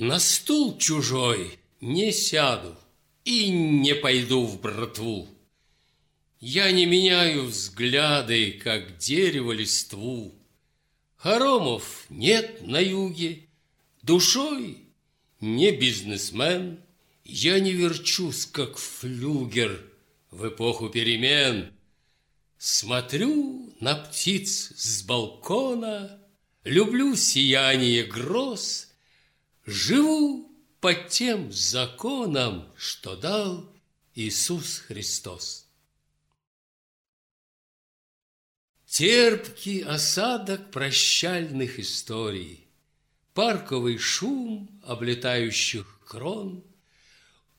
На стул чужой не сяду и не пойду в братву. Я не меняю взгляды, как дерево листву. Хоромов нет на юге, душой не бизнесмен. Я не верчусь, как флюгер в эпоху перемен. Смотрю на птиц с балкона, Люблю сияние гроз, Живу по тем законам, Что дал Иисус Христос. Терпкий осадок прощальных историй, Парковый шум облетающих крон,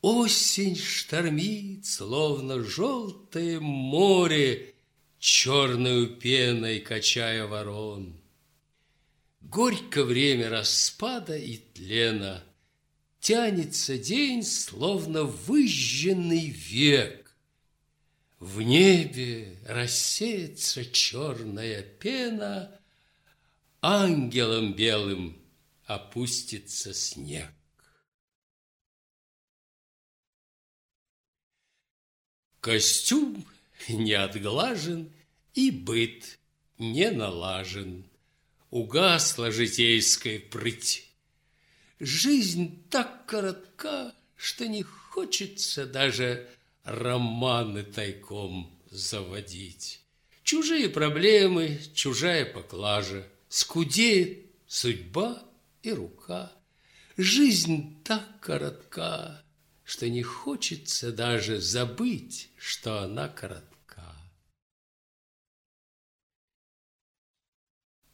Осень штормит, словно желтое море, Черную пеной качая ворон. Горько время распада и тлена, Тянется день, словно выжженный век, в небе рассеется черная пена, Ангелом белым опустится снег. Костюм не отглажен и быт не налажен. Угасла житейская прыть. Жизнь так коротка, что не хочется даже романы тайком заводить. Чужие проблемы, чужая поклажа, скудеет судьба и рука. Жизнь так коротка, что не хочется даже забыть, что она коротка.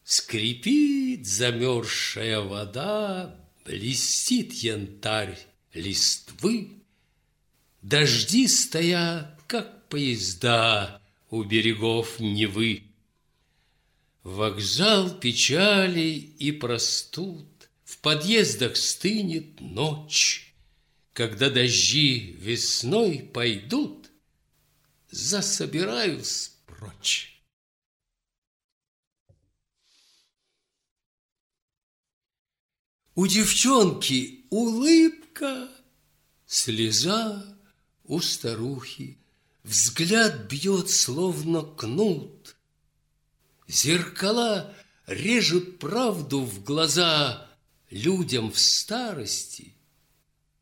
Скрипит замерзшая вода, Блестит янтарь листвы, Дожди стоят, как поезда у берегов Невы. Вокзал печали и простуд, В подъездах стынет ночь. Когда дожди весной пойдут, Засобираюсь прочь. У девчонки улыбка, слеза, у старухи Взгляд бьет, словно кнут. Зеркала режут правду в глаза Людям в старости,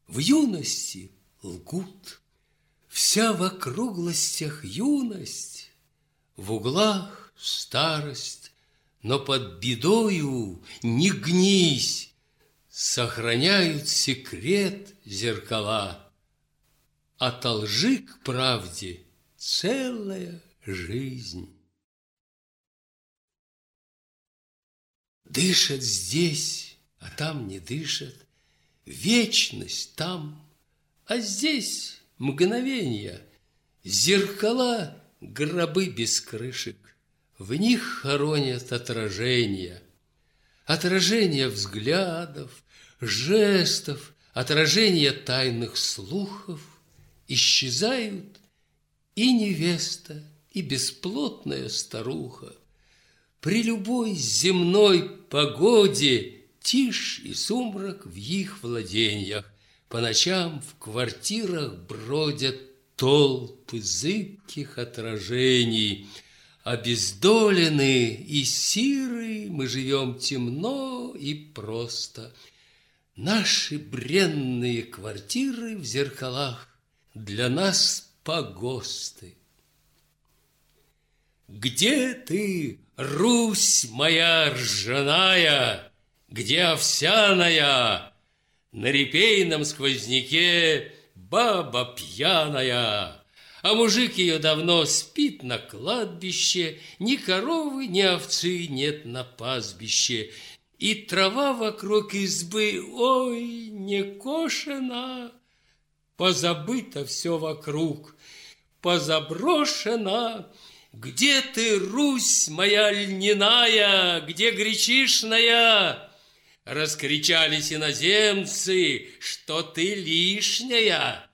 в юности лгут. Вся в округлостях юность, В углах старость, Но под бедою не гнись, Сохраняют секрет зеркала — от лжи к правде целая жизнь. Дышат здесь, а там не дышат, Вечность там, а здесь мгновенья, Зеркала — гробы без крышек, В них хоронят отражения. Отражения взглядов, жестов, Отражения тайных слухов — исчезают и невеста, и бесплотная старуха. При любой земной погоде тишь и сумрак в их владениях. По ночам в квартирах бродят толпы зыбких отражений. Обездолены и сиры мы живем темно и просто. Наши бренные квартиры в зеркалах для нас погосты. Где ты, Русь моя ржаная, где овсяная, На репейном сквозняке баба пьяная, А мужик ее давно спит на кладбище, Ни коровы, ни овцы нет на пастбище, И трава вокруг избы, ой, не кошена, позабыто все вокруг, позаброшено. Где ты, Русь моя льняная, где гречишная? Раскричались иноземцы, что ты лишняя.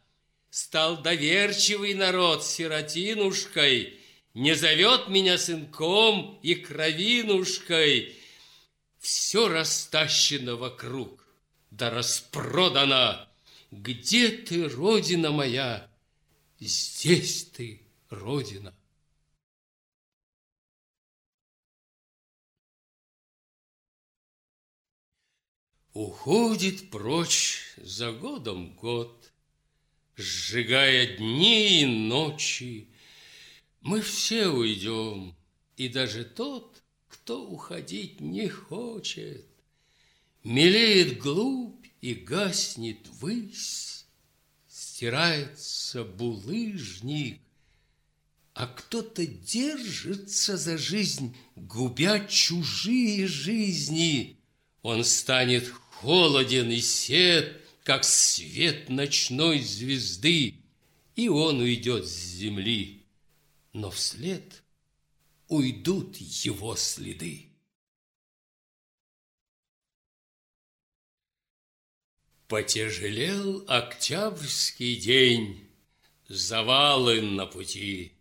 Стал доверчивый народ сиротинушкой, Не зовет меня сынком и кровинушкой. Все растащено вокруг, да распродана. Где ты, Родина моя? Здесь ты, Родина. Уходит прочь за годом год, Сжигая дни и ночи. Мы все уйдем, и даже тот, кто уходить не хочет. Мелеет глубь и гаснет высь, Стирается булыжник, А кто-то держится за жизнь, Губя чужие жизни. Он станет холоден и сед, Как свет ночной звезды, И он уйдет с земли, Но вслед уйдут его следы. Потяжелел октябрьский день, Завалы на пути.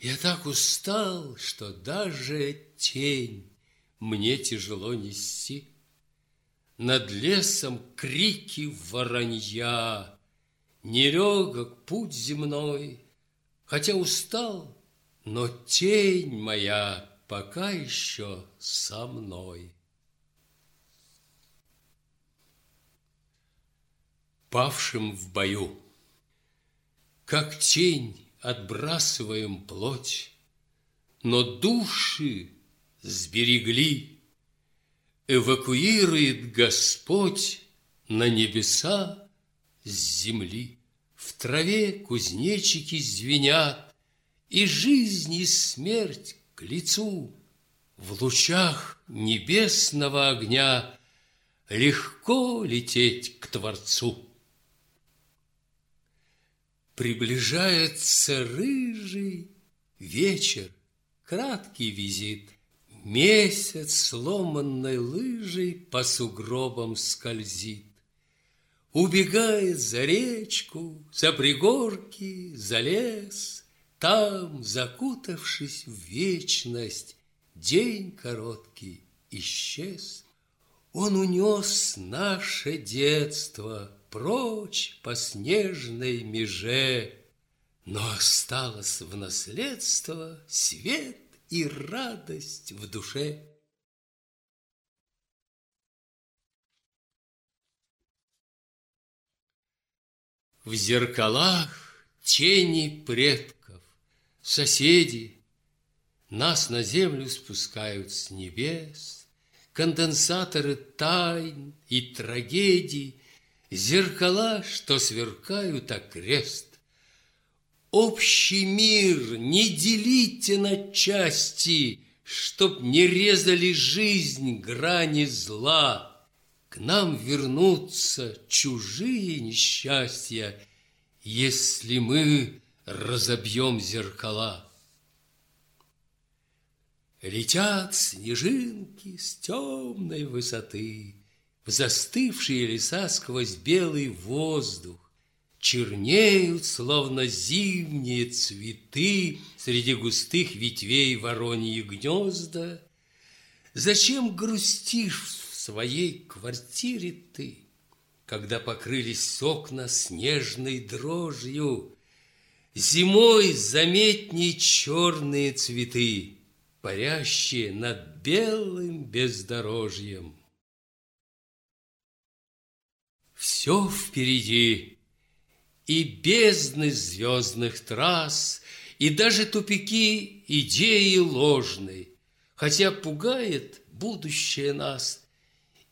Я так устал, что даже тень Мне тяжело нести. Над лесом крики воронья, Нелегок путь земной, Хотя устал, но тень моя Пока еще со мной. павшим в бою. Как тень отбрасываем плоть, но души сберегли. Эвакуирует Господь на небеса с земли. В траве кузнечики звенят, и жизнь, и смерть к лицу. В лучах небесного огня легко лететь к Творцу. Приближается рыжий вечер, краткий визит. Месяц сломанной лыжей по сугробам скользит. Убегает за речку, за пригорки, за лес. Там, закутавшись в вечность, день короткий исчез. Он унес наше детство – прочь по снежной меже, Но осталось в наследство свет и радость в душе. В зеркалах тени предков, соседи Нас на землю спускают с небес, Конденсаторы тайн и трагедий Зеркала, что сверкают окрест. Общий мир не делите на части, Чтоб не резали жизнь грани зла. К нам вернутся чужие несчастья, Если мы разобьем зеркала. Летят снежинки с темной высоты, в застывшие леса сквозь белый воздух Чернеют, словно зимние цветы Среди густых ветвей вороньи гнезда. Зачем грустишь в своей квартире ты, Когда покрылись окна снежной дрожью? Зимой заметней черные цветы, Парящие над белым бездорожьем. Все впереди, и бездны звездных трасс, и даже тупики идеи ложной, хотя пугает будущее нас,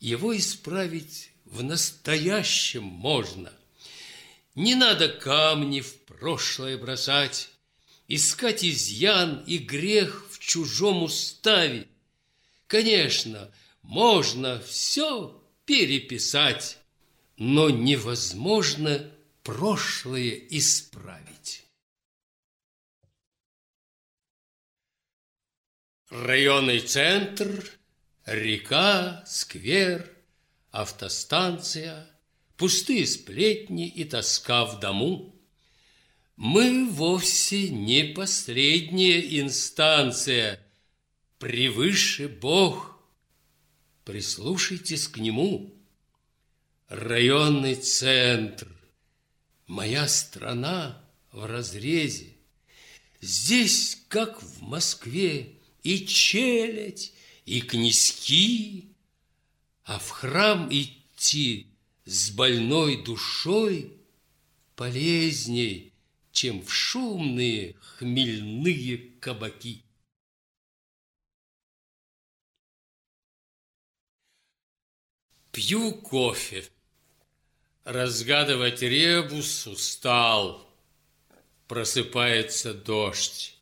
его исправить в настоящем можно. Не надо камни в прошлое бросать, искать изъян и грех в чужом уставе. Конечно, можно все переписать, но невозможно прошлое исправить. Районный центр, река, сквер, автостанция, пустые сплетни и тоска в дому. Мы вовсе не последняя инстанция, превыше Бог. Прислушайтесь к Нему – районный центр. Моя страна в разрезе. Здесь, как в Москве, и челядь, и князьки, а в храм идти с больной душой полезней, чем в шумные хмельные кабаки. Пью кофе. Разгадывать ребус устал. Просыпается дождь.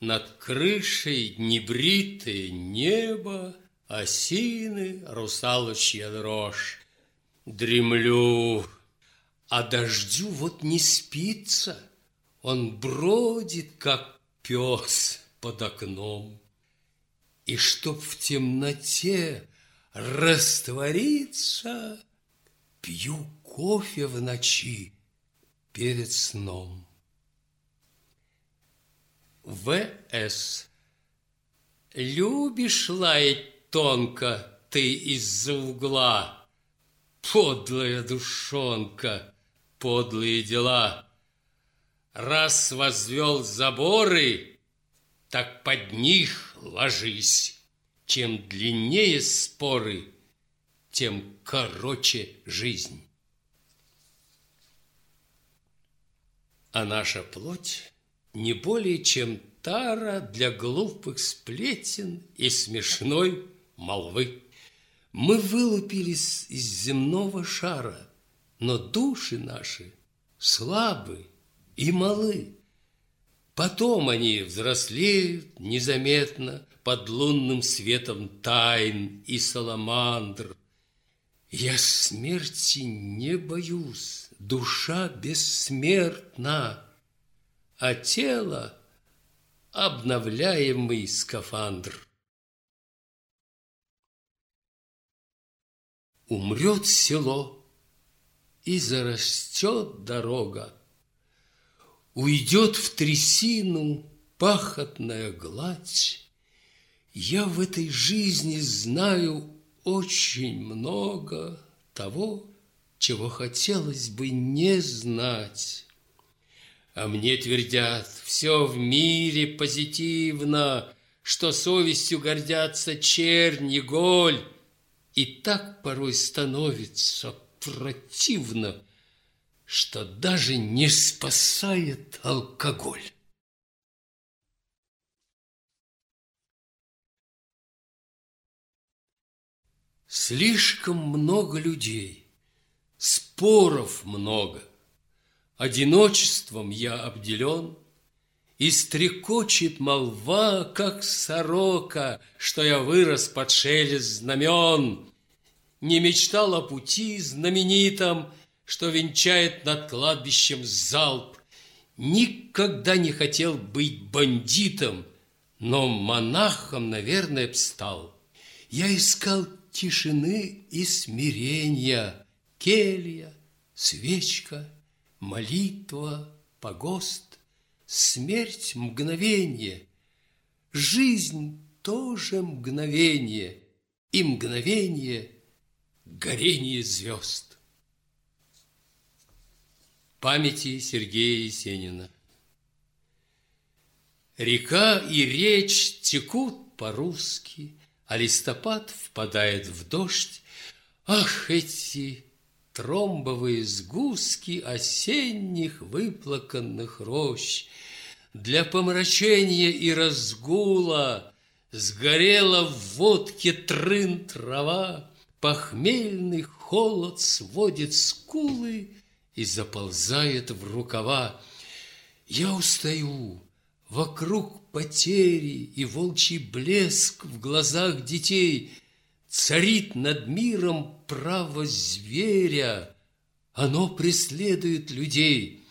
Над крышей небритое небо, Осины, русалочья дрожь. Дремлю, а дождю вот не спится. Он бродит, как пес под окном. И чтоб в темноте раствориться, Пью кофе в ночи перед сном. В.С. Любишь лаять тонко ты из-за угла, Подлая душонка, подлые дела. Раз возвел заборы, так под них ложись. Чем длиннее споры, тем короче жизнь. А наша плоть не более чем тара для глупых сплетен и смешной молвы. Мы вылупились из земного шара, но души наши слабы и малы. Потом они взрослеют незаметно под лунным светом тайн и саламандр. Я смерти не боюсь, душа бессмертна а тело – обновляемый скафандр. Умрет село, и зарастет дорога, Уйдет в трясину пахотная гладь. Я в этой жизни знаю очень много того, чего хотелось бы не знать. А мне твердят, все в мире позитивно, Что совестью гордятся чернь голь. И так порой становится противно, Что даже не спасает алкоголь. Слишком много людей, споров много – Одиночеством я обделен, И стрекочет молва, как сорока, Что я вырос под шелест знамен. Не мечтал о пути знаменитом, Что венчает над кладбищем залп. Никогда не хотел быть бандитом, Но монахом, наверное, б стал. Я искал тишины и смирения, Келья, свечка — Молитва, погост, смерть – мгновение, Жизнь тоже мгновение, И мгновение – горение звезд. Памяти Сергея Есенина Река и речь текут по-русски, А листопад впадает в дождь. Ах, эти тромбовые сгустки осенних выплаканных рощ. Для помрачения и разгула сгорела в водке трын трава, Похмельный холод сводит скулы и заползает в рукава. Я устаю, вокруг потери и волчий блеск в глазах детей — Царит над миром право зверя, Оно преследует людей.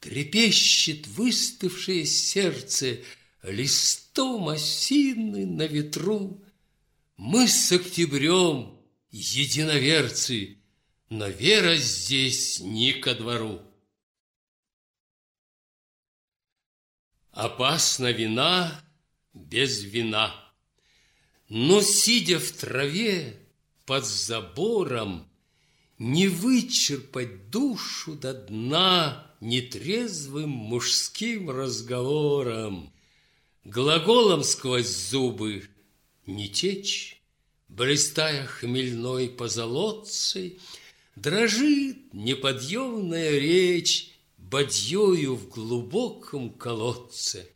Трепещет выставшее сердце Листом осины на ветру. Мы с октябрем единоверцы, Но вера здесь не ко двору. Опасна вина без вина. Но, сидя в траве под забором, Не вычерпать душу до дна Нетрезвым мужским разговором, Глаголом сквозь зубы не течь, Блистая хмельной позолотцей, Дрожит неподъемная речь Бадьёю в глубоком колодце.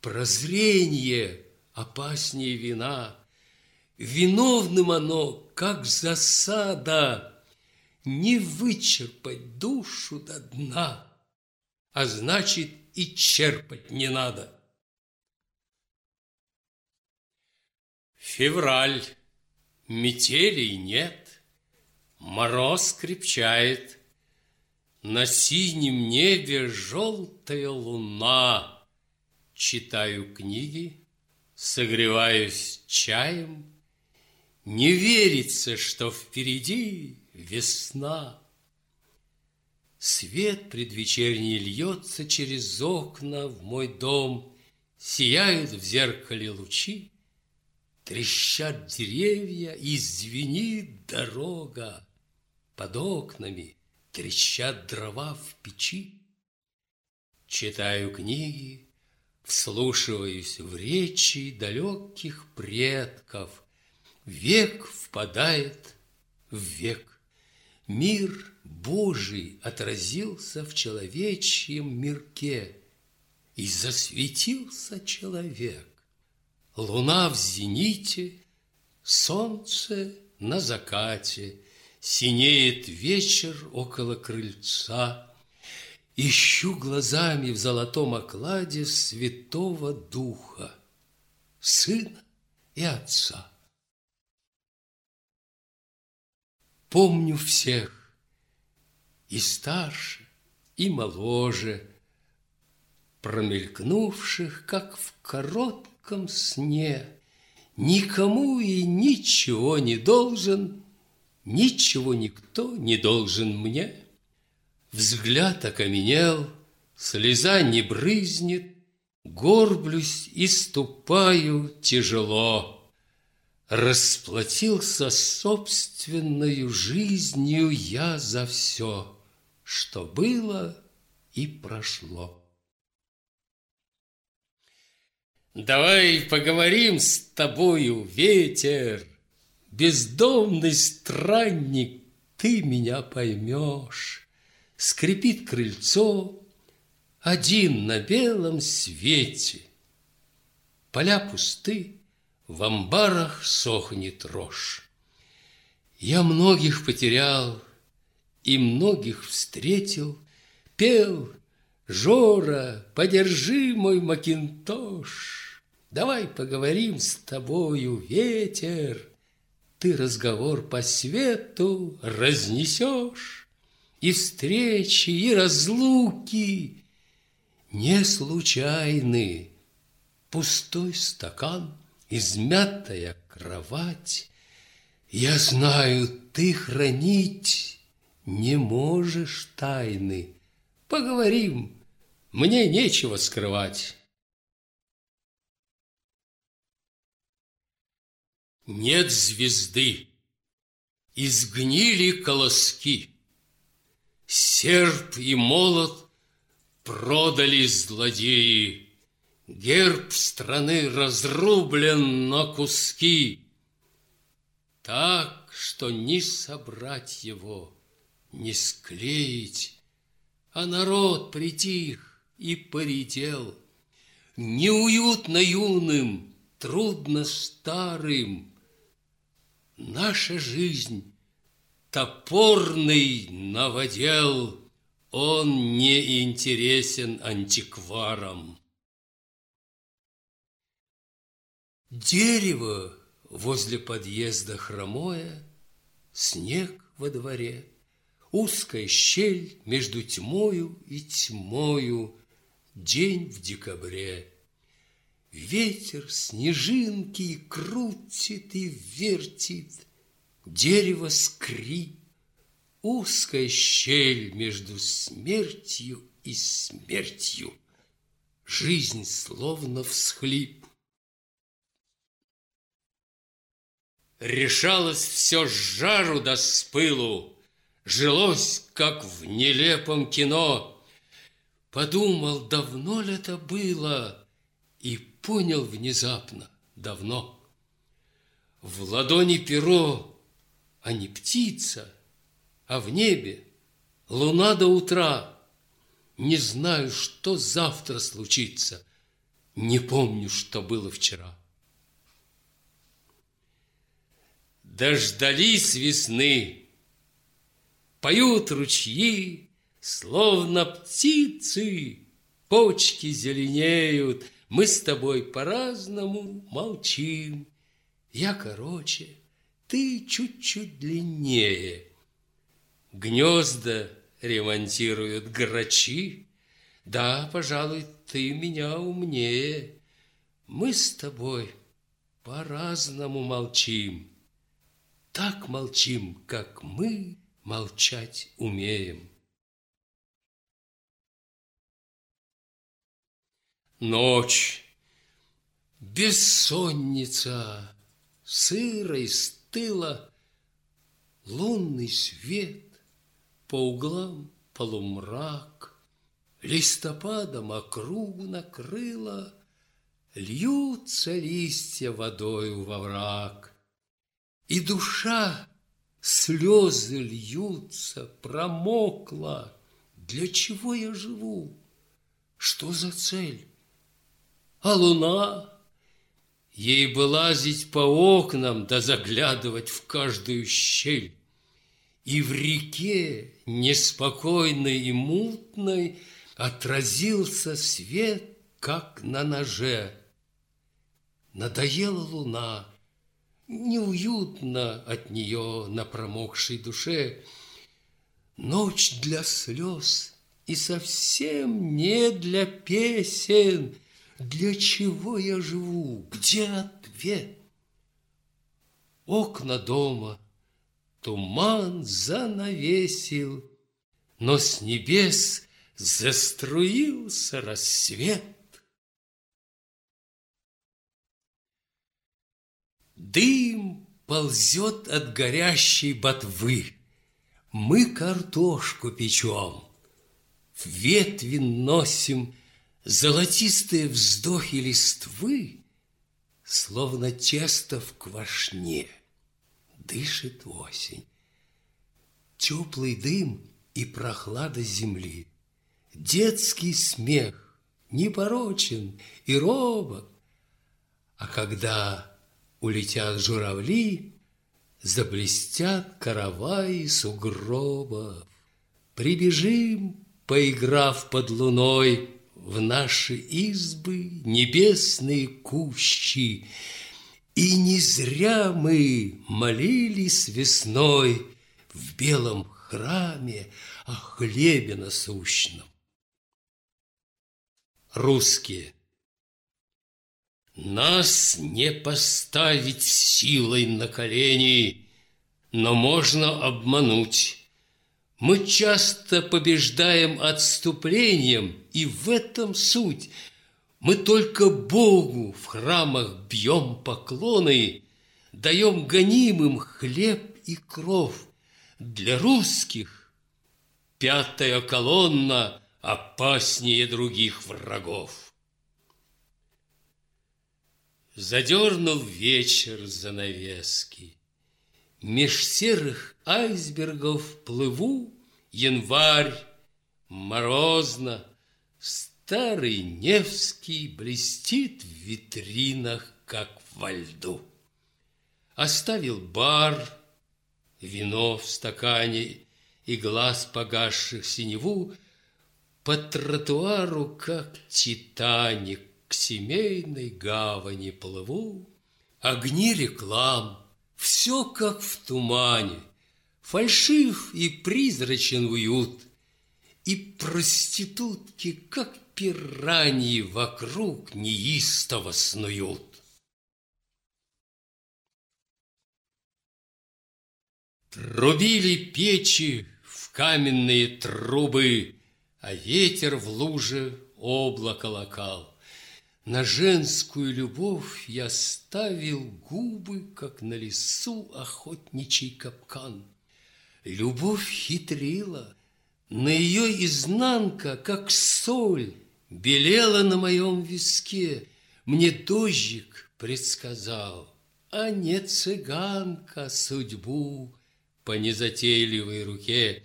Прозрение опаснее вина, Виновным оно, как засада, Не вычерпать душу до дна, А значит и черпать не надо. Февраль. Метелей нет, Мороз крепчает, На синем небе желтая луна. Читаю книги, согреваюсь чаем, Не верится, что впереди весна. Свет предвечерний льется через окна в мой дом, Сияют в зеркале лучи, Трещат деревья и звенит дорога. Под окнами трещат дрова в печи. Читаю книги, вслушиваюсь в речи далеких предков. Век впадает в век. Мир Божий отразился в человечьем мирке, и засветился человек. Луна в зените, солнце на закате, Синеет вечер около крыльца. Ищу глазами в золотом окладе Святого Духа, Сына и Отца. Помню всех, и старше, и моложе, Промелькнувших, как в коротком сне, Никому и ничего не должен, Ничего никто не должен мне. Взгляд окаменел, слеза не брызнет, Горблюсь и ступаю тяжело. Расплатился собственною жизнью я за все, Что было и прошло. Давай поговорим с тобою, ветер, Бездомный странник, ты меня поймешь. Скрипит крыльцо, один на белом свете. Поля пусты, в амбарах сохнет рожь. Я многих потерял и многих встретил, Пел Жора, подержи мой макинтош. Давай поговорим с тобою, ветер, Ты разговор по свету разнесешь, И встречи, и разлуки не случайны. Пустой стакан, измятая кровать, Я знаю, ты хранить не можешь тайны. Поговорим, мне нечего скрывать. Нет звезды, изгнили колоски. Серп и молот продали злодеи. Герб страны разрублен на куски. Так, что ни собрать его, ни склеить, А народ притих и поредел. Неуютно юным, трудно старым, Наша жизнь топорный новодел, Он не интересен антикварам. Дерево возле подъезда хромое, Снег во дворе, узкая щель Между тьмою и тьмою, День в декабре. Ветер снежинки крутит и вертит, Дерево скрип, узкая щель Между смертью и смертью, Жизнь словно всхлип. Решалось все с жару да с пылу, жилось, как в нелепом кино. Подумал, давно ли это было, и понял внезапно, давно. В ладони перо, а не птица, а в небе луна до утра. Не знаю, что завтра случится, не помню, что было вчера. Дождались весны, поют ручьи, словно птицы, почки зеленеют, мы с тобой по-разному молчим. Я короче, ты чуть-чуть длиннее. Гнезда ремонтируют грачи. Да, пожалуй, ты меня умнее. Мы с тобой по-разному молчим. Так молчим, как мы молчать умеем. Ночь, бессонница, сыро и Лунный свет, по углам полумрак, Листопадом округу накрыло, Льются листья водою во враг, И душа слезы льются, промокла. Для чего я живу? Что за цель? А луна? Ей бы лазить по окнам, да заглядывать в каждую щель. И в реке, неспокойной и мутной, Отразился свет, как на ноже. Надоела луна, неуютно от нее на промокшей душе. Ночь для слез и совсем не для песен. Для чего я живу? Где ответ? Окна дома туман занавесил, Но с небес заструился рассвет. Дым ползет от горящей ботвы. Мы картошку печем, в ветви носим Золотистые вздохи листвы, Словно тесто в квашне, Дышит осень. Теплый дым и прохлада земли, Детский смех непорочен и робок, А когда улетят журавли, Заблестят караваи сугробов. Прибежим, поиграв под луной, В наши избы небесные кущи, И не зря мы молились весной В белом храме о хлебе насущном. Русские Нас не поставить силой на колени, Но можно обмануть. Мы часто побеждаем отступлением, И в этом суть. Мы только Богу в храмах бьем поклоны, Даем гонимым хлеб и кров. Для русских пятая колонна опаснее других врагов. Задернул вечер занавески, Меж серых айсбергов плыву, Январь, морозно, Старый Невский блестит в витринах, как во льду. Оставил бар, вино в стакане И глаз погасших синеву, По тротуару, как Титаник, К семейной гавани плыву. Огни реклам, все как в тумане, Фальшив и призрачен уют, И проститутки, как пираньи, Вокруг неистово снуют. Трубили печи в каменные трубы, А ветер в луже облако локал. На женскую любовь я ставил губы, Как на лесу охотничий капкан. Любовь хитрила, на ее изнанка, как соль, белела на моем виске. Мне дождик предсказал, а не цыганка судьбу по незатейливой руке.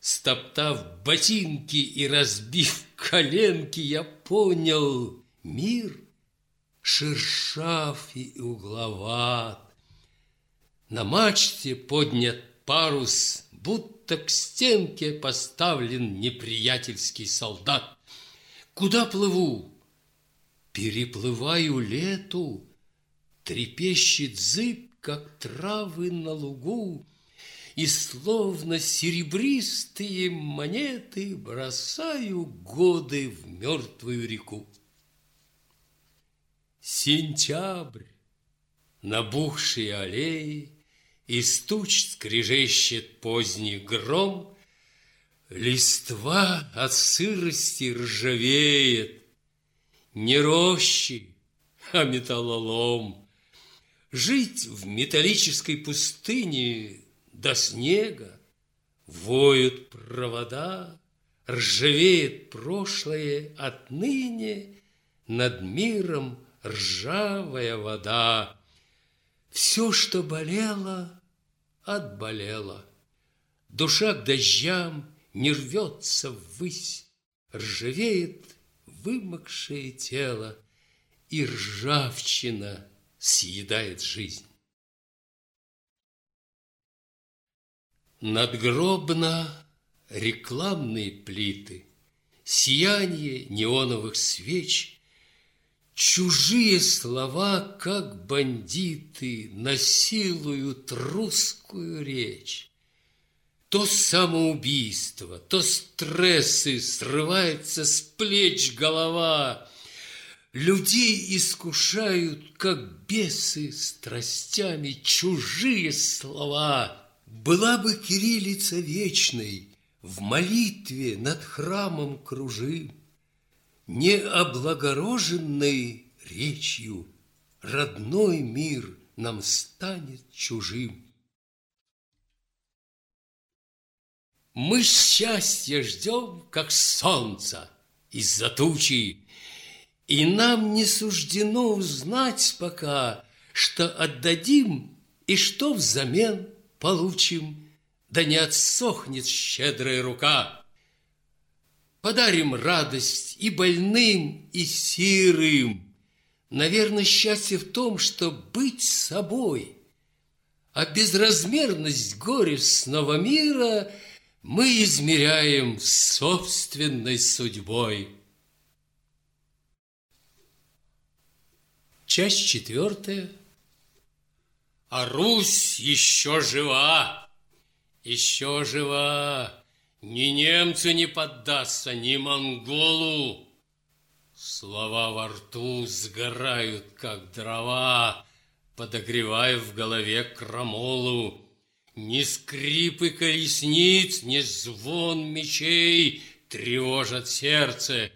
Стоптав ботинки и разбив коленки, я понял, мир шершав и угловат. На мачте поднят парус, будто к стенке поставлен неприятельский солдат. Куда плыву? Переплываю лету, трепещет зыб, как травы на лугу, и словно серебристые монеты бросаю годы в мертвую реку. Сентябрь, набухшие аллеи, Из туч скрежещет поздний гром, Листва от сырости ржавеет, Не рощи, а металлолом. Жить в металлической пустыне До снега воют провода, Ржавеет прошлое отныне Над миром ржавая вода. Все, что болело, отболело. Душа к дождям не рвется ввысь, Ржавеет вымокшее тело, И ржавчина съедает жизнь. Надгробно рекламные плиты, Сияние неоновых свеч — Чужие слова, как бандиты, насилуют русскую речь. То самоубийство, то стрессы, срывается с плеч голова. Людей искушают, как бесы, страстями чужие слова. Была бы кириллица вечной, в молитве над храмом кружим не облагороженной речью родной мир нам станет чужим. Мы счастья ждем, как солнца из-за тучи, и нам не суждено узнать пока, что отдадим и что взамен получим, да не отсохнет щедрая рука. Подарим радость и больным, и сирым. Наверное, счастье в том, что быть собой, а безразмерность горестного мира мы измеряем собственной судьбой. Часть четвертая. А Русь еще жива, еще жива. Ни немцу не поддастся, ни монголу. Слова во рту сгорают, как дрова, подогревая в голове крамолу. Ни скрипы колесниц, ни звон мечей тревожат сердце.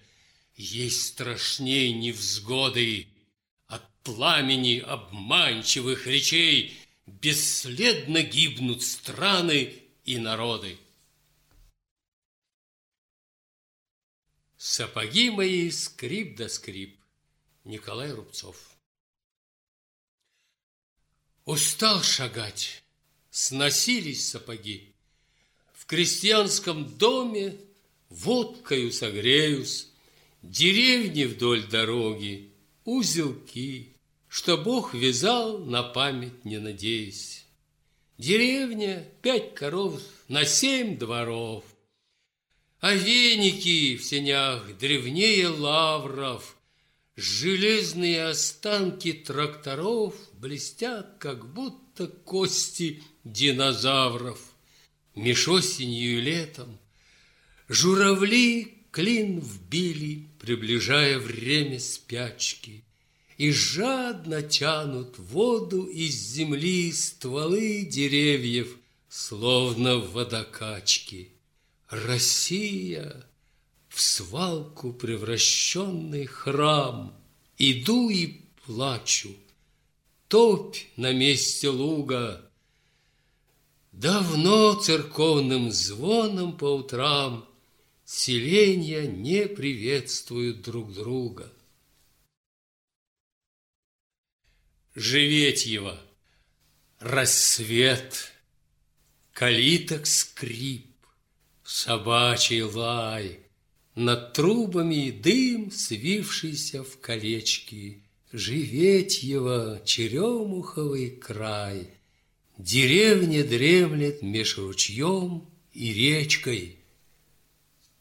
Есть страшней невзгоды от пламени обманчивых речей. Бесследно гибнут страны и народы. Сапоги мои скрип да скрип. Николай Рубцов. Устал шагать, сносились сапоги. В крестьянском доме водкою согреюсь, Деревни вдоль дороги, узелки, Что Бог вязал на память, не надеясь. Деревня, пять коров на семь дворов, а веники в сенях древнее лавров, Железные останки тракторов Блестят, как будто кости динозавров. Меж осенью и летом Журавли клин вбили, Приближая время спячки, И жадно тянут воду из земли Стволы деревьев, словно в водокачке. Россия в свалку превращенный храм. Иду и плачу, топь на месте луга. Давно церковным звоном по утрам Селения не приветствуют друг друга. Живетьево, рассвет, Калиток скрип, собачий лай, Над трубами дым, свившийся в колечки, Живетьево, черемуховый край — Деревня дремлет меж ручьем и речкой.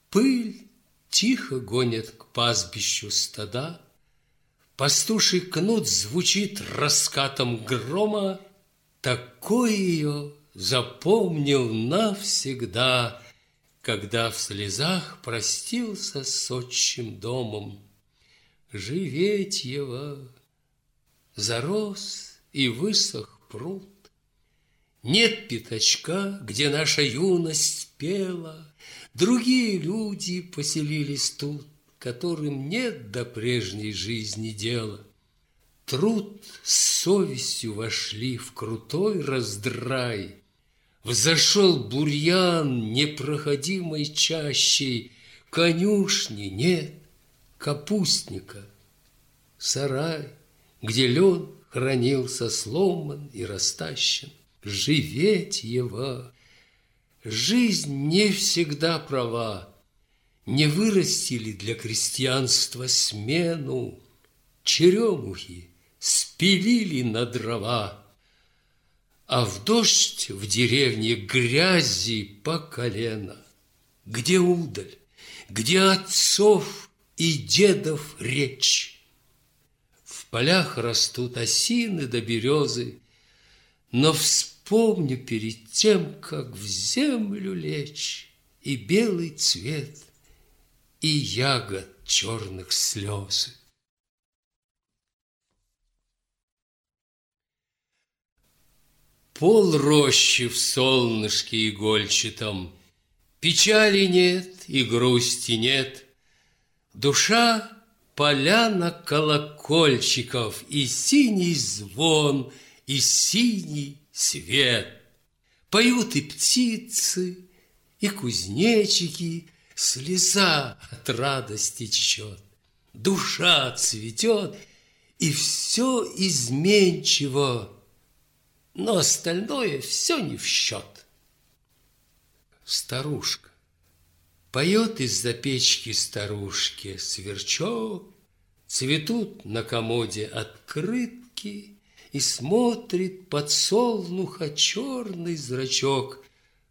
Пыль тихо гонит к пастбищу стада, Пастуший кнут звучит раскатом грома, Такой ее запомнил навсегда, Когда в слезах простился с отчим домом. Живетьево зарос и высох пруд, нет пятачка, где наша юность пела, Другие люди поселились тут, Которым нет до прежней жизни дела. Труд с совестью вошли в крутой раздрай, Взошел бурьян непроходимой чащей, Конюшни нет, капустника, сарай, Где лен хранился сломан и растащен живеть его. Жизнь не всегда права. Не вырастили для крестьянства смену. Черемухи спилили на дрова. А в дождь в деревне грязи по колено. Где удаль, где отцов и дедов речь? В полях растут осины да березы, но вспомню перед тем, как в землю лечь, И белый цвет, и ягод черных слезы. Пол рощи в солнышке игольчатом, Печали нет и грусти нет, Душа поляна колокольчиков И синий звон — и синий свет. Поют и птицы, и кузнечики, слеза от радости течет. Душа цветет, и все изменчиво, но остальное все не в счет. Старушка. Поет из-за печки старушки сверчок, Цветут на комоде открытки, и смотрит подсолнуха черный зрачок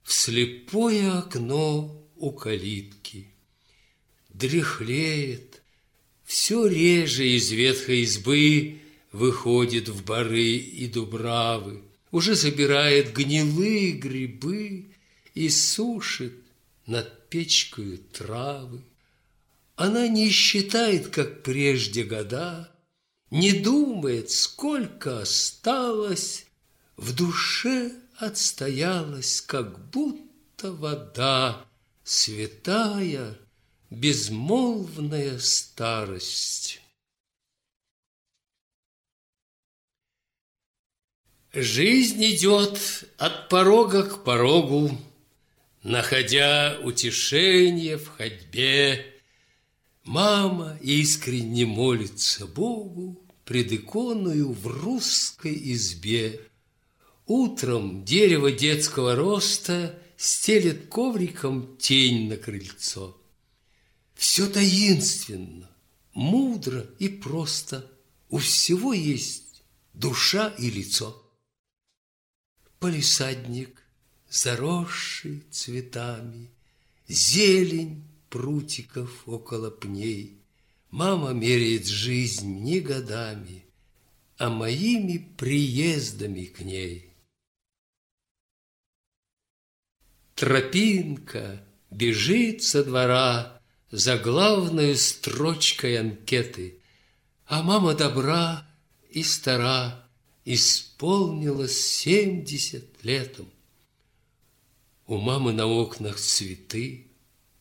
В слепое окно у калитки. Дряхлеет, все реже из ветхой избы Выходит в бары и дубравы, Уже забирает гнилые грибы И сушит над печкою травы. Она не считает, как прежде года, не думает, сколько осталось, В душе отстоялась, как будто вода, Святая, безмолвная старость. Жизнь идет от порога к порогу, Находя утешение в ходьбе, Мама искренне молится Богу пред иконою в русской избе. Утром дерево детского роста стелет ковриком тень на крыльцо. Все таинственно, мудро и просто. У всего есть душа и лицо. Полисадник, заросший цветами, Зелень прутиков около пней. Мама меряет жизнь не годами, а моими приездами к ней. Тропинка бежит со двора за главной строчкой анкеты, а мама добра и стара, исполнилась семьдесят летом. У мамы на окнах цветы,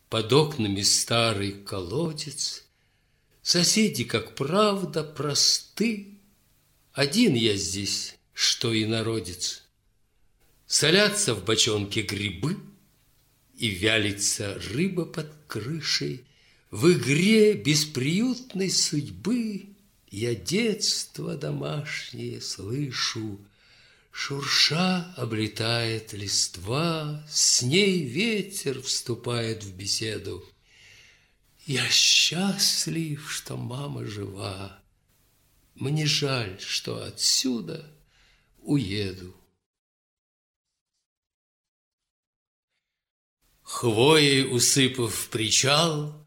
под окнами старый колодец. Соседи, как правда, просты. Один я здесь, что и народец. Солятся в бочонке грибы, И вялится рыба под крышей. В игре бесприютной судьбы Я детство домашнее слышу. Шурша облетает листва, С ней ветер вступает в беседу. Я счастлив, что мама жива. Мне жаль, что отсюда уеду. Хвоей усыпав причал,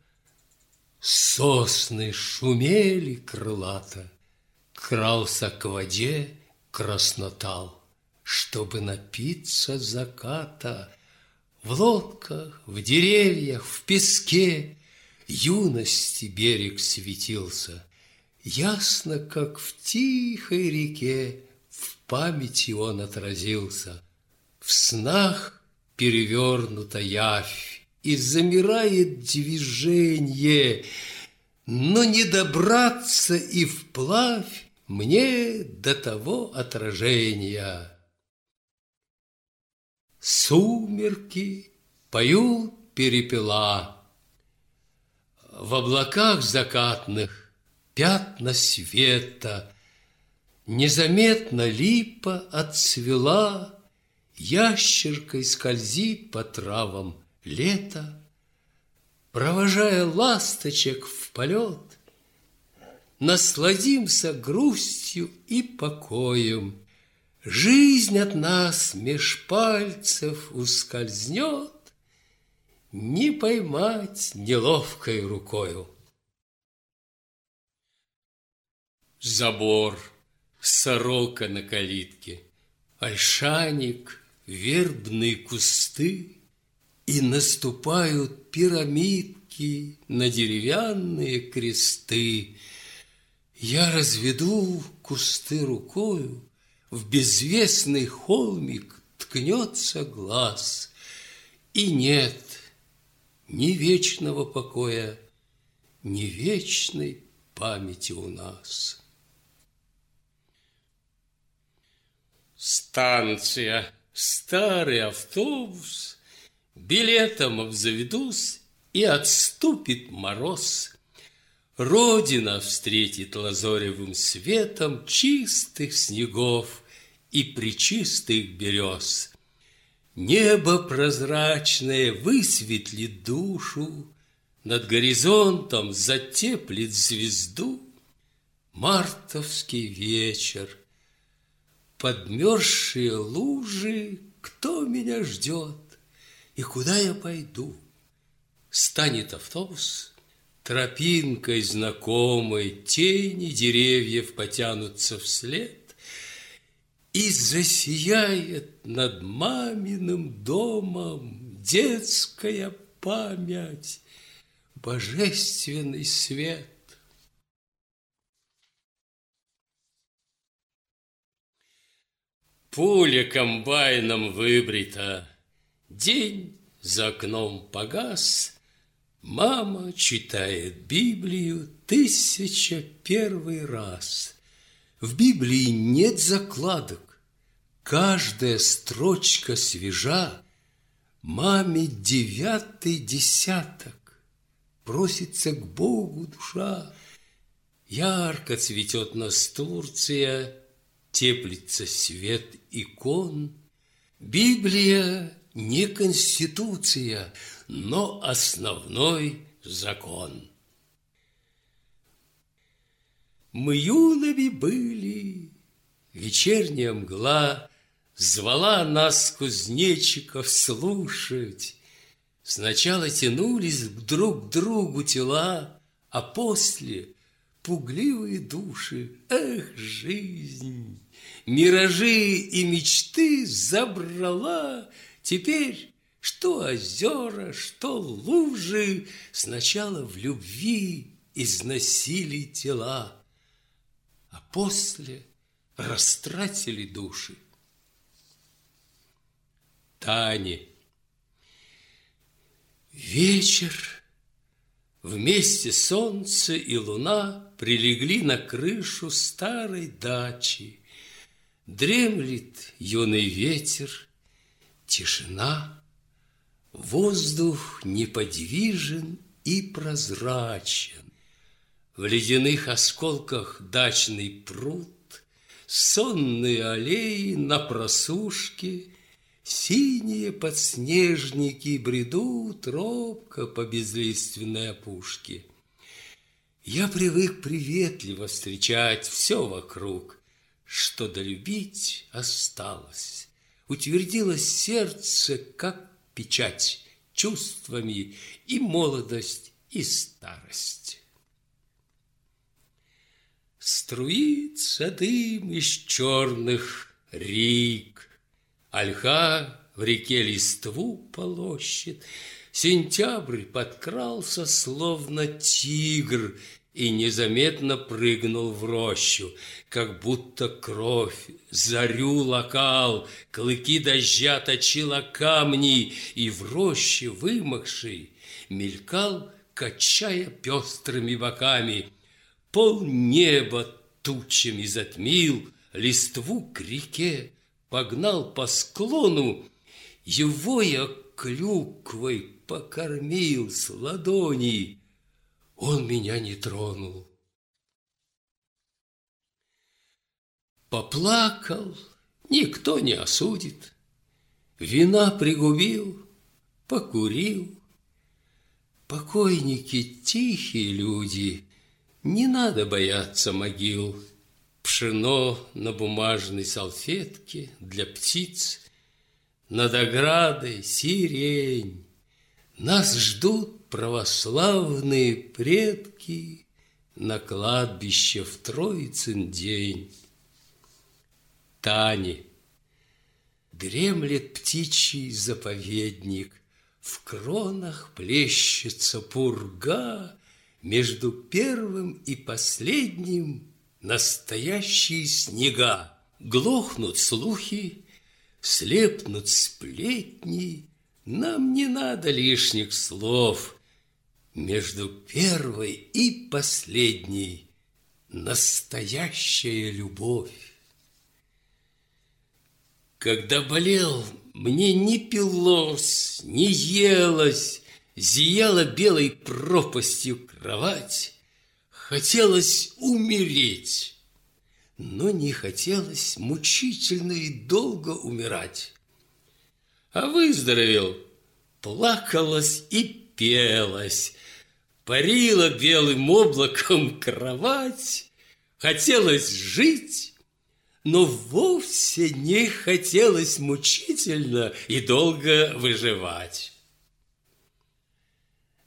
Сосны шумели крылато, Крался к воде краснотал, Чтобы напиться заката. В лодках, в деревьях, в песке Юности берег светился, Ясно, как в тихой реке В памяти он отразился. В снах перевернута явь, и замирает движение, но не добраться и вплавь мне до того отражения. Сумерки поют перепела, в облаках закатных пятна света, Незаметно липа отцвела, Ящеркой скользит по травам лето, Провожая ласточек в полет, Насладимся грустью и покоем. Жизнь от нас меж пальцев ускользнет, Не поймать неловкой рукою. Забор, сорока на калитке, Ольшаник, вербные кусты, И наступают пирамидки на деревянные кресты. Я разведу кусты рукою, В безвестный холмик ткнется глаз, И нет ни вечного покоя, Ни вечной памяти у нас. Станция старый автобус, билетом обзаведусь, и отступит мороз. Родина встретит лазоревым светом чистых снегов и причистых берез. Небо прозрачное высветлит душу, над горизонтом затеплит звезду. Мартовский вечер подмерзшие лужи, кто меня ждет и куда я пойду? Станет автобус, тропинкой знакомой, тени деревьев потянутся вслед, и засияет над маминым домом детская память, божественный свет. Пуля комбайном выбрита, День за окном погас, Мама читает Библию тысяча первый раз. В Библии нет закладок, Каждая строчка свежа, Маме девятый десяток, Просится к Богу душа. Ярко цветет настурция, теплится свет икон. Библия не конституция, но основной закон. Мы юными были, вечерняя мгла Звала нас, кузнечиков, слушать. Сначала тянулись друг к другу тела, А после пугливые души. Эх, жизнь! Миражи и мечты забрала. Теперь что озера, что лужи Сначала в любви износили тела, А после растратили души. Тане. Вечер Вместе солнце и луна прилегли на крышу старой дачи. Дремлет юный ветер, Тишина, воздух неподвижен и прозрачен. В ледяных осколках дачный пруд, Сонные аллеи на просушке, Синие подснежники бредут робко по безлиственной опушке. Я привык приветливо встречать все вокруг, Что долюбить осталось. Утвердилось сердце, как печать, Чувствами и молодость, и старость. Струится дым из черных рек, Ольха в реке листву полощет, Сентябрь подкрался, словно тигр, И незаметно прыгнул в рощу, Как будто кровь зарю локал, Клыки дождя точила камни, И в роще вымокший мелькал, Качая пестрыми боками – Пол неба тучами затмил, Листву к реке погнал по склону, Его я клюквой покормил с ладони, Он меня не тронул. Поплакал, никто не осудит, Вина пригубил, покурил. Покойники тихие люди — не надо бояться могил. Пшено на бумажной салфетке для птиц, Над оградой сирень. Нас ждут православные предки На кладбище в Троицын день. Тани. Дремлет птичий заповедник, В кронах плещется пурга, между первым и последним настоящие снега. Глохнут слухи, слепнут сплетни, Нам не надо лишних слов. Между первой и последней настоящая любовь. Когда болел, мне не пилось, не елось, Зияла белой пропастью кровать, Хотелось умереть, но не хотелось мучительно и долго умирать. А выздоровел, плакалась и пелась, Парила белым облаком кровать, Хотелось жить, но вовсе не хотелось мучительно и долго выживать.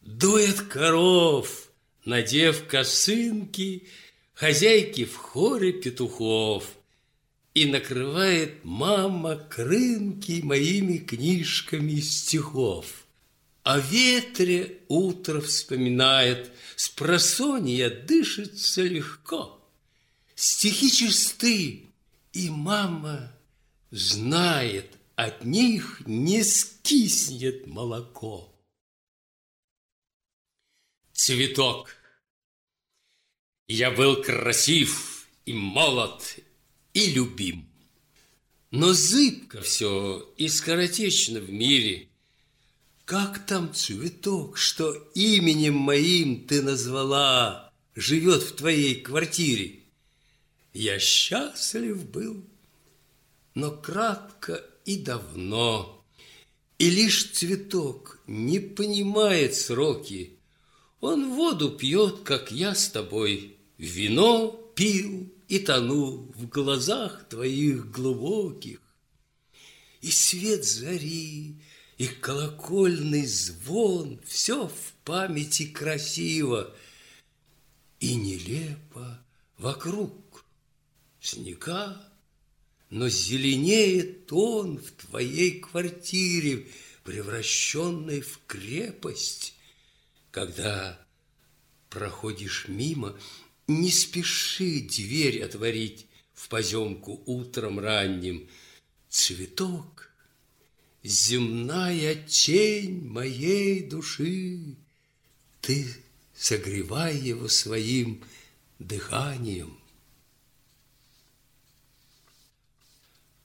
Дует коров, надев косынки, Хозяйки в хоре петухов, И накрывает мама крынки Моими книжками стихов. О ветре утро вспоминает, С просонья дышится легко. Стихи чисты, и мама знает, От них не скиснет молоко цветок. Я был красив и молод, и любим. Но зыбко все и скоротечно в мире. Как там цветок, что именем моим ты назвала, Живет в твоей квартире? Я счастлив был, но кратко и давно. И лишь цветок не понимает сроки, он воду пьет, как я с тобой, Вино пил и тонул В глазах твоих глубоких. И свет зари, и колокольный звон Все в памяти красиво И нелепо вокруг снега, Но зеленеет он в твоей квартире, Превращенной в крепость, когда проходишь мимо, не спеши дверь отворить в поземку утром ранним. Цветок, земная тень моей души, ты согревай его своим дыханием.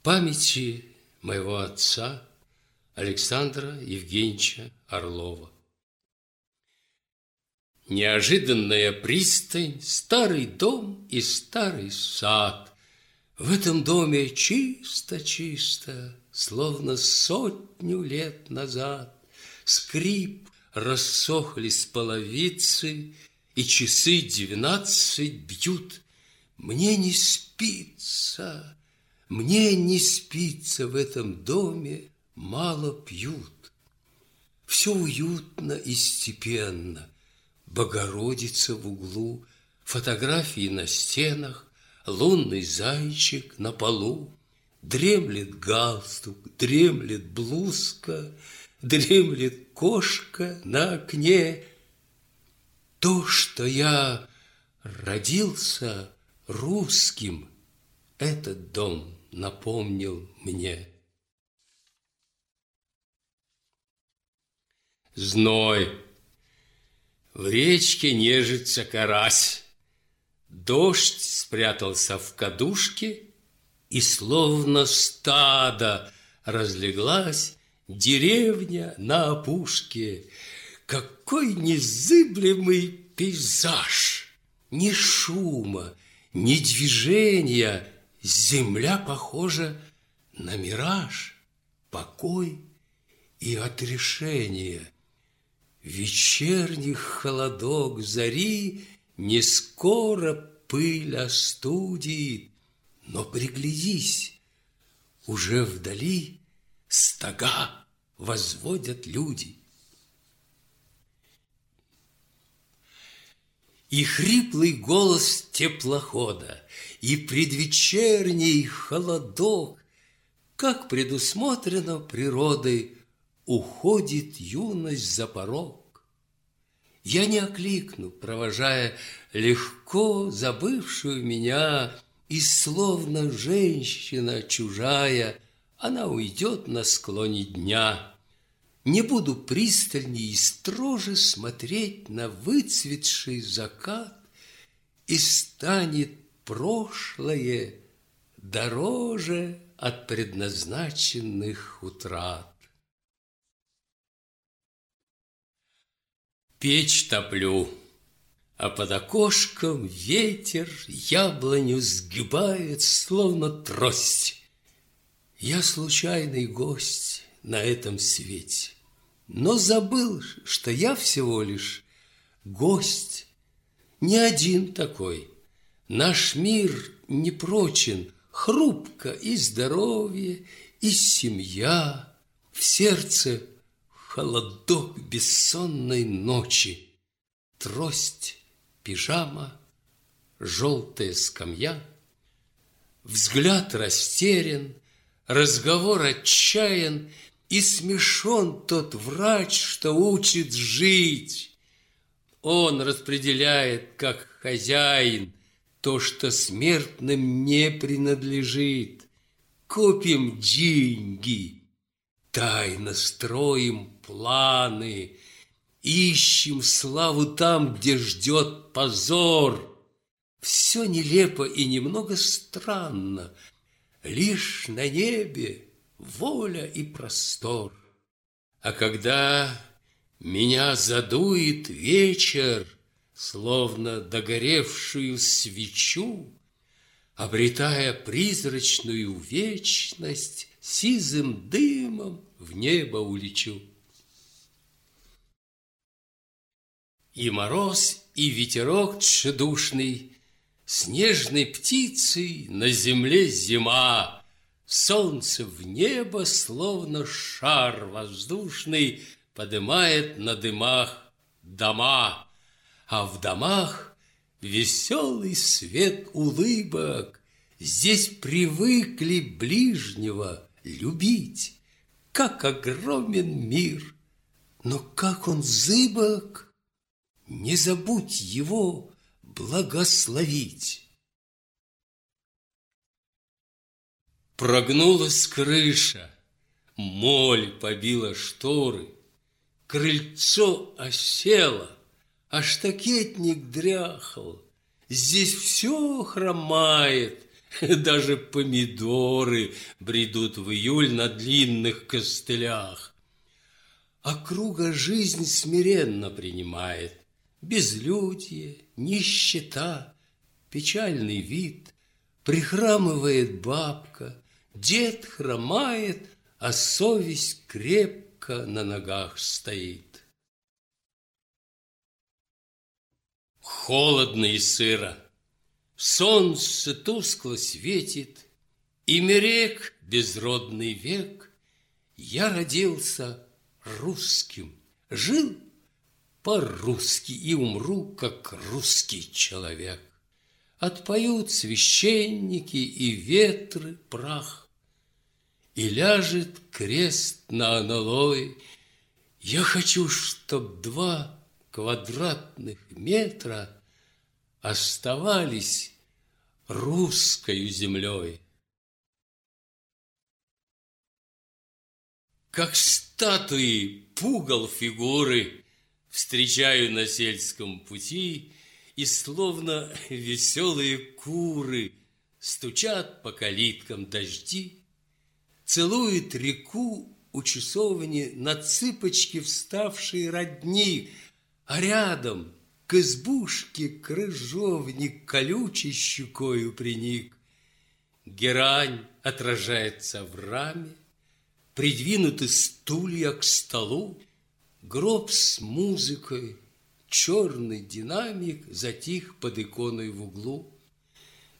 Памяти моего отца Александра Евгеньевича Орлова. Неожиданная пристань, старый дом и старый сад. В этом доме чисто-чисто, словно сотню лет назад. Скрип, рассохлись половицы, и часы двенадцать бьют. Мне не спится, мне не спится в этом доме, мало пьют. Все уютно и степенно, Богородица в углу, Фотографии на стенах, Лунный зайчик на полу. Дремлет галстук, дремлет блузка, Дремлет кошка на окне. То, что я родился русским, Этот дом напомнил мне. Зной. В речке нежится карась. Дождь спрятался в кадушке, И словно стадо разлеглась Деревня на опушке. Какой незыблемый пейзаж! Ни шума, ни движения. Земля похожа на мираж, покой и отрешение – Вечерний холодок зари Не скоро пыль остудит, Но приглядись, уже вдали Стога возводят люди. И хриплый голос теплохода, И предвечерний холодок, Как предусмотрено природой, Уходит юность за порог. Я не окликну, провожая легко забывшую меня, И словно женщина чужая, Она уйдет на склоне дня. Не буду пристальней и строже смотреть на выцветший закат, И станет прошлое дороже от предназначенных утрат. Печь топлю, а под окошком ветер яблоню сгибает, словно трость. Я случайный гость на этом свете, но забыл, что я всего лишь гость, не один такой. Наш мир не прочен, хрупко и здоровье, и семья, в сердце – холодок бессонной ночи, Трость, пижама, желтая скамья, Взгляд растерян, разговор отчаян, И смешон тот врач, что учит жить. Он распределяет, как хозяин, То, что смертным не принадлежит. Купим деньги — Тайно строим планы, Ищем славу там, где ждет позор. Все нелепо и немного странно, Лишь на небе воля и простор. А когда меня задует вечер, Словно догоревшую свечу, Обретая призрачную вечность, Сизым дымом в небо улечу. И мороз, и ветерок тщедушный, Снежной птицей на земле зима, Солнце в небо, словно шар воздушный, Подымает на дымах дома, А в домах веселый свет улыбок. Здесь привыкли ближнего любить. Как огромен мир, но как он зыбок, не забудь его благословить. Прогнулась крыша, моль побила шторы, крыльцо осело, а штакетник дряхал. Здесь все хромает, Даже помидоры бредут в июль на длинных костылях. А круга жизнь смиренно принимает. Безлюдье, нищета, печальный вид. Прихрамывает бабка, дед хромает, а совесть крепко на ногах стоит. Холодно и сыро, солнце тускло светит, И мерек безродный век, я родился русским, жил по-русски и умру, как русский человек. Отпоют священники и ветры прах, И ляжет крест на аналой. Я хочу, чтоб два квадратных метра Оставались русскою землей. Как статуи пугал фигуры Встречаю на сельском пути, И словно веселые куры Стучат по калиткам дожди, Целует реку у часовни На цыпочки вставшие родни, А рядом к избушке крыжовник Колючей щекою приник. Герань отражается в раме, Придвинуты стулья к столу, Гроб с музыкой, черный динамик Затих под иконой в углу.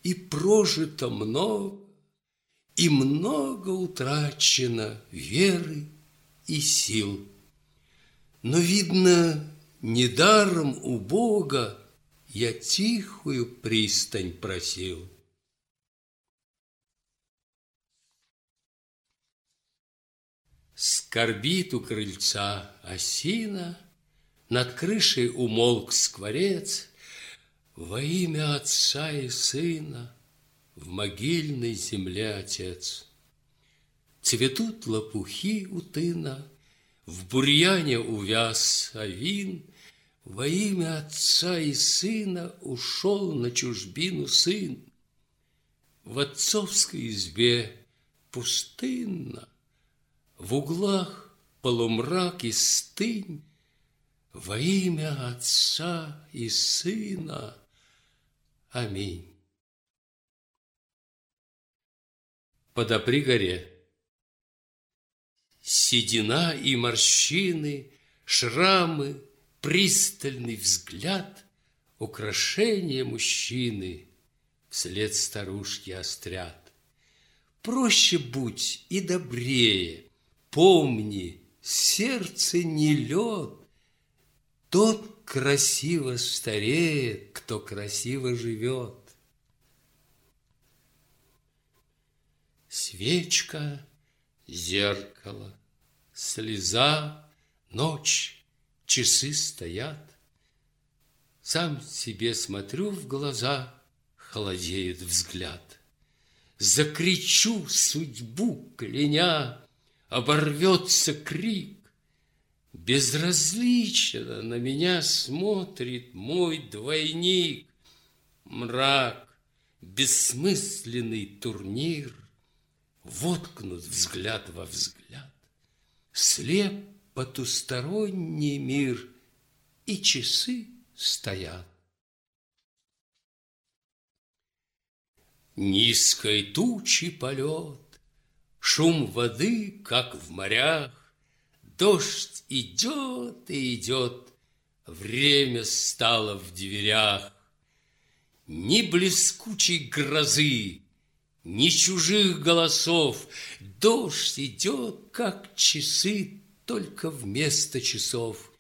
И прожито много, и много утрачено Веры и сил. Но, видно, недаром у Бога Я тихую пристань просил. Скорбит у крыльца осина, Над крышей умолк скворец, Во имя отца и сына В могильной земле отец. Цветут лопухи у тына, В бурьяне увяз авин, Во имя отца и сына Ушел на чужбину сын. В отцовской избе пустынно, в углах полумрак и стынь, Во имя Отца и Сына. Аминь. Подопри горе. Седина и морщины, шрамы, пристальный взгляд, Украшения мужчины вслед старушки острят. Проще будь и добрее, Помни, сердце не лед, Тот красиво стареет, кто красиво живет. Свечка, зеркало, слеза, ночь, часы стоят. Сам себе смотрю в глаза, холодеет взгляд. Закричу судьбу, кляня, оборвется крик. Безразлично на меня смотрит мой двойник. Мрак, бессмысленный турнир, Воткнут взгляд во взгляд, Слеп потусторонний мир, И часы стоят. Низкой тучи полет, Шум воды, как в морях, Дождь идет и идет, Время стало в дверях. Ни блескучей грозы, Ни чужих голосов, Дождь идет, как часы, Только вместо часов.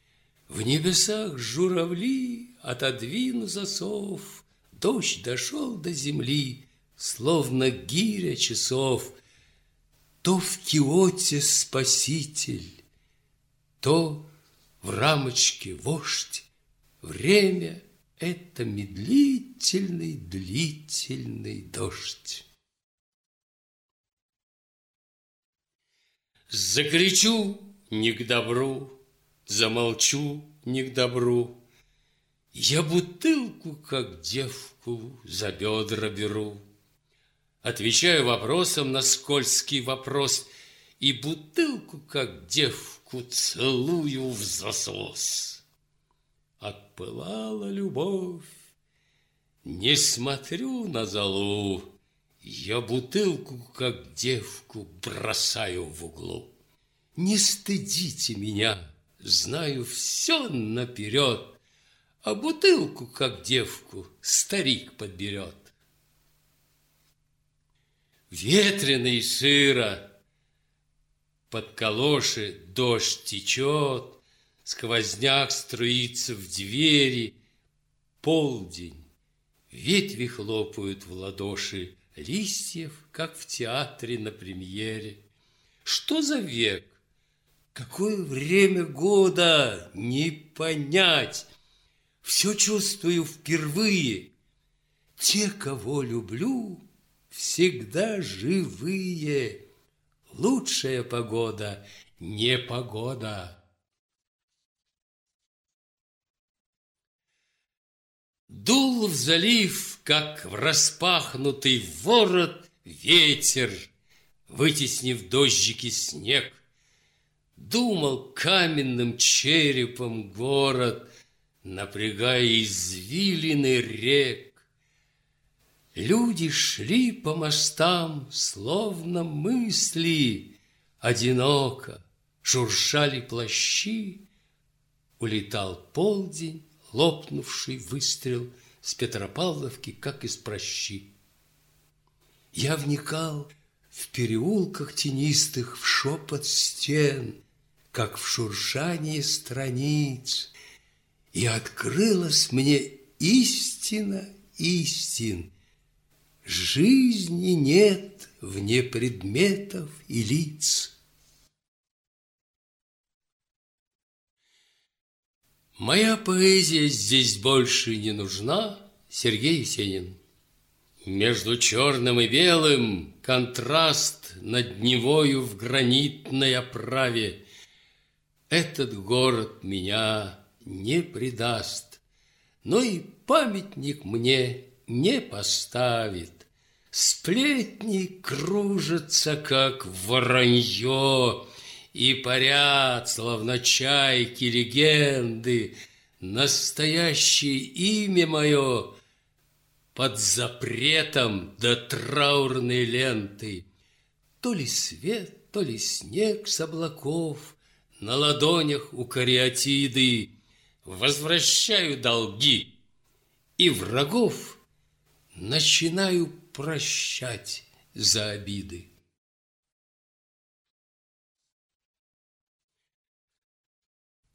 В небесах журавли, Отодвину засов, Дождь дошел до земли, Словно гиря часов — то в киоте спаситель, то в рамочке вождь. Время — это медлительный, длительный дождь. Закричу не к добру, замолчу не к добру. Я бутылку, как девку, за бедра беру. Отвечаю вопросом на скользкий вопрос И бутылку, как девку, целую в засос. Отпылала любовь, не смотрю на залу, Я бутылку, как девку, бросаю в углу. Не стыдите меня, знаю все наперед, А бутылку, как девку, старик подберет. Ветрено и сыро, под калоши дождь течет, Сквозняк струится в двери, полдень, Ветви хлопают в ладоши, листьев, как в театре на премьере. Что за век? Какое время года? Не понять. Все чувствую впервые. Те, кого люблю, всегда живые. Лучшая погода не погода. Дул в залив, как в распахнутый ворот ветер, Вытеснив дождики снег. Думал каменным черепом город, Напрягая извилины рек. Люди шли по мостам, словно мысли, Одиноко шуршали плащи, Улетал полдень, лопнувший выстрел с Петропавловки, как из прощи. Я вникал в переулках тенистых в шепот стен, как в шуршание страниц, и открылась мне истина истин. Жизни нет вне предметов и лиц. Моя поэзия здесь больше не нужна, Сергей Есенин. Между черным и белым контраст над Невою в гранитной оправе. Этот город меня не предаст, но и памятник мне не поставит. Сплетни кружатся, как воронье, и парят, словно чайки, легенды, Настоящее имя мое Под запретом до траурной ленты. То ли свет, то ли снег с облаков На ладонях у кариатиды. Возвращаю долги и врагов. Начинаю прощать за обиды.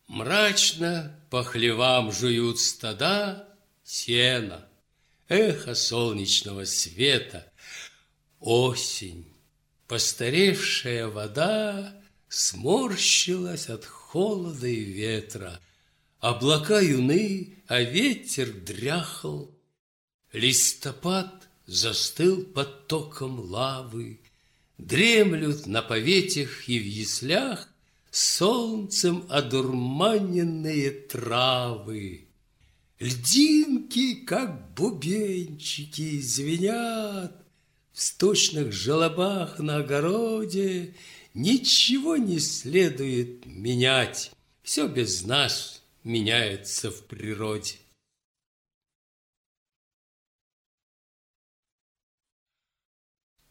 Мрачно по хлевам жуют стада сена, Эхо солнечного света. Осень, постаревшая вода Сморщилась от холода и ветра. Облака юны, а ветер дряхал. Листопад застыл под током лавы, Дремлют на поветях и в яслях солнцем одурманенные травы. Льдинки, как бубенчики, звенят в сточных желобах на огороде. Ничего не следует менять, все без нас меняется в природе.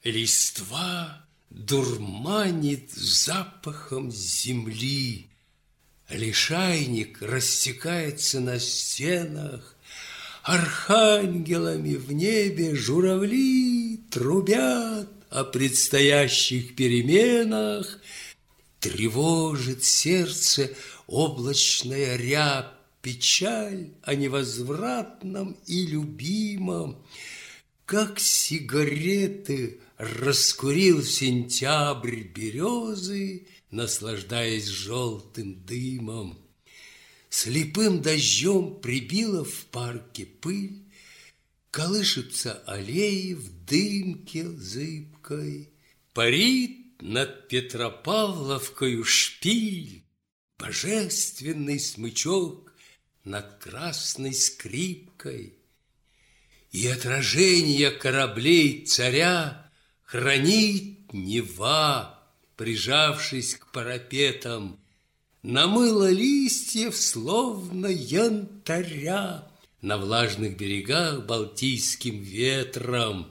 Листва дурманит запахом земли. Лишайник рассекается на стенах, Архангелами в небе журавли Трубят о предстоящих переменах, Тревожит сердце облачная рябь, Печаль о невозвратном и любимом, Как сигареты Раскурил сентябрь березы, Наслаждаясь желтым дымом. Слепым дождем прибила в парке пыль, Колышутся аллеи в дымке зыбкой, Парит над Петропавловкою шпиль, Божественный смычок над красной скрипкой. И отражение кораблей царя Хранит Нева, прижавшись к парапетам, Намыла листьев, словно янтаря, На влажных берегах балтийским ветром.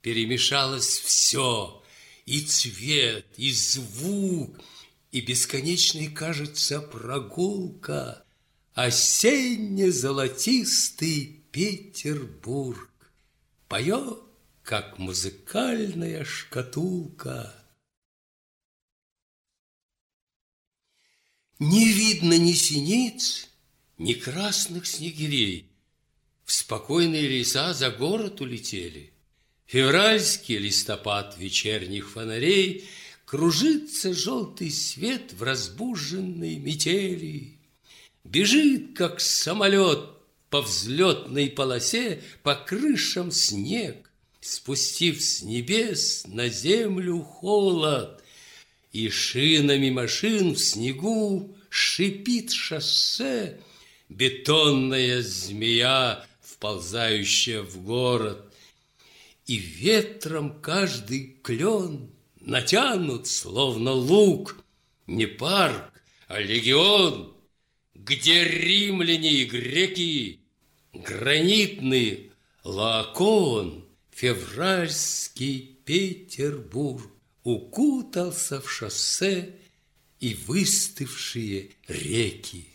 Перемешалось все, и цвет, и звук, И бесконечной кажется прогулка, Осенне-золотистый Петербург Поет, как музыкальная шкатулка. Не видно ни синиц, ни красных снегирей. В спокойные леса за город улетели. Февральский листопад вечерних фонарей Кружится желтый свет в разбуженной метели. Бежит, как самолет, по взлетной полосе, По крышам снег, спустив с небес на землю холод, И шинами машин в снегу шипит шоссе, Бетонная змея, вползающая в город, И ветром каждый клен натянут, словно лук, Не парк, а легион, где римляне и греки, Гранитный лакон, февральский Петербург Укутался в шоссе и выстывшие реки.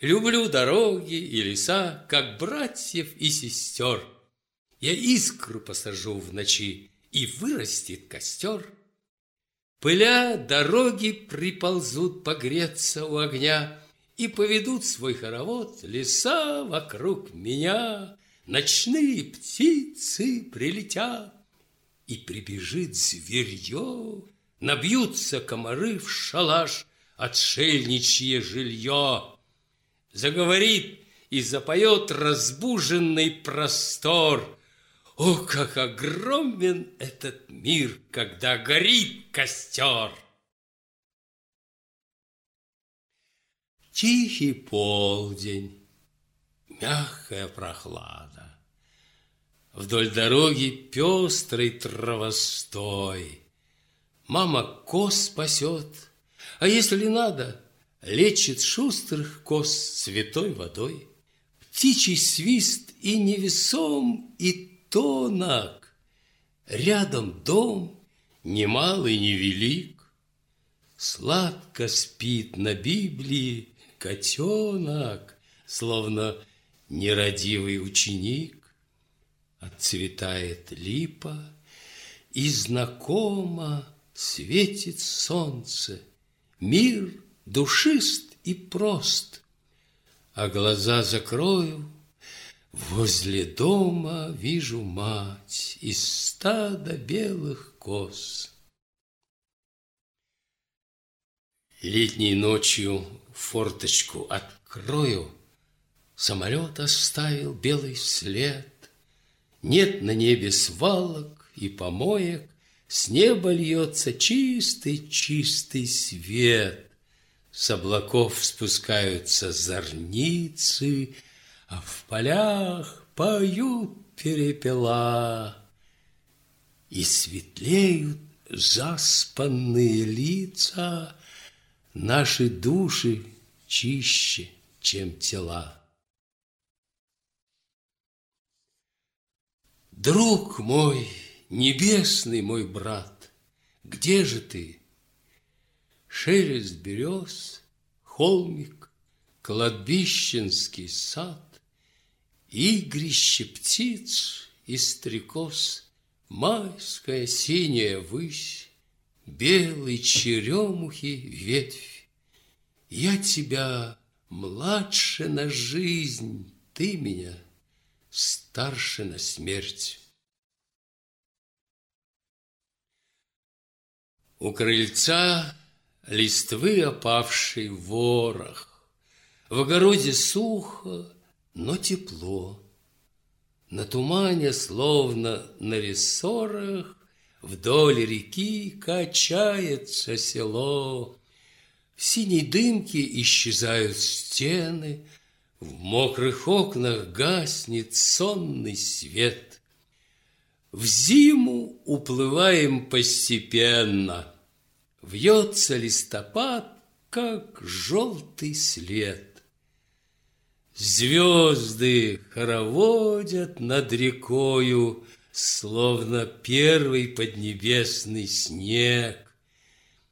Люблю дороги и леса, как братьев и сестер. Я искру посажу в ночи, и вырастет костер. Пыля дороги приползут погреться у огня И поведут свой хоровод леса вокруг меня. Ночные птицы прилетят, и прибежит зверье, Набьются комары в шалаш, отшельничье жилье. Заговорит и запоет разбуженный простор, о, как огромен этот мир, когда горит костер! Тихий полдень, мягкая прохлада. Вдоль дороги пестрый травостой. Мама коз спасет, а если надо, Лечит шустрых коз святой водой. Птичий свист и невесом, и тонок. Рядом дом, немалый, невелик. Сладко спит на Библии котенок, Словно нерадивый ученик. Отцветает липа, и знакомо Светит солнце. Мир душист и прост, А глаза закрою, Возле дома вижу мать из стада белых коз. Летней ночью форточку открою, Самолет оставил белый след. Нет на небе свалок и помоек, С неба льется чистый-чистый свет. С облаков спускаются зорницы — а в полях поют перепела, И светлеют заспанные лица, Наши души чище, чем тела. Друг мой, небесный мой брат, Где же ты? Шелест берез, холмик, Кладбищенский сад, Игрище птиц и стрекоз, Майская синяя высь, Белый черемухи ветвь. Я тебя младше на жизнь, Ты меня старше на смерть. У крыльца листвы опавший ворох, В огороде сухо, но тепло. На тумане, словно на рессорах, Вдоль реки качается село. В синей дымке исчезают стены, В мокрых окнах гаснет сонный свет. В зиму уплываем постепенно. Вьется листопад, как желтый след. Звезды хороводят над рекою, Словно первый поднебесный снег.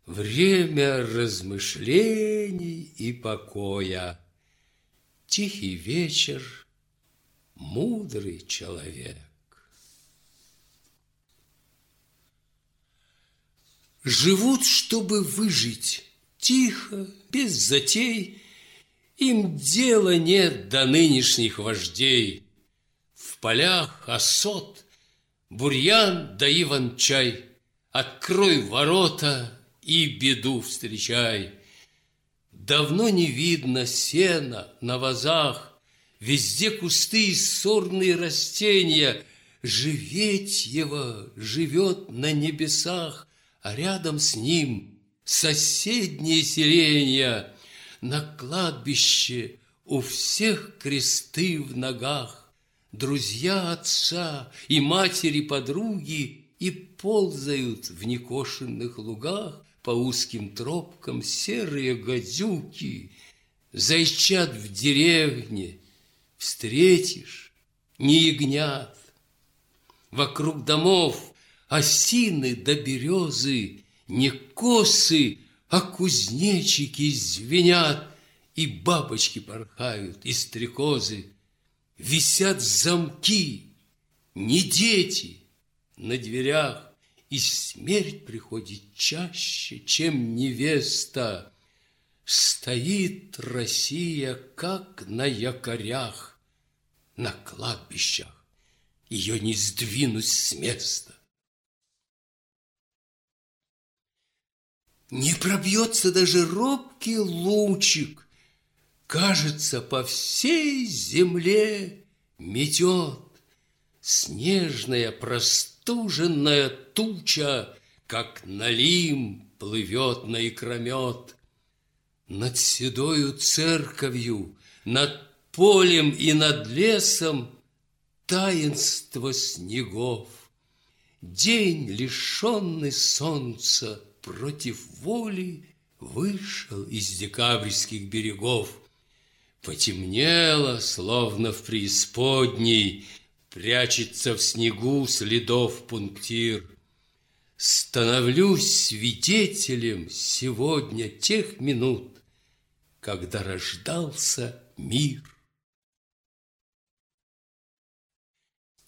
Время размышлений и покоя. Тихий вечер, мудрый человек. Живут, чтобы выжить, тихо, без затей, Им дела нет до нынешних вождей. В полях осот, бурьян да иван-чай, Открой ворота и беду встречай. Давно не видно сена на вазах, Везде кусты и сорные растения, Живетьево живет на небесах, А рядом с ним соседние селения. На кладбище у всех кресты в ногах, Друзья отца и матери-подруги И ползают в некошенных лугах По узким тропкам серые гадюки, Зайчат в деревне, встретишь не ягнят. Вокруг домов осины да березы, Не косы, а кузнечики звенят, И бабочки порхают, и стрекозы. Висят замки, не дети на дверях, И смерть приходит чаще, чем невеста. Стоит Россия, как на якорях, На кладбищах, ее не сдвинуть с места. Не пробьется даже робкий лучик, Кажется, по всей земле метет Снежная простуженная туча, Как налим плывет на икромет. Над седою церковью, над полем и над лесом Таинство снегов. День, лишенный солнца, против воли Вышел из декабрьских берегов. Потемнело, словно в преисподней, Прячется в снегу следов пунктир. Становлюсь свидетелем сегодня тех минут, когда рождался мир.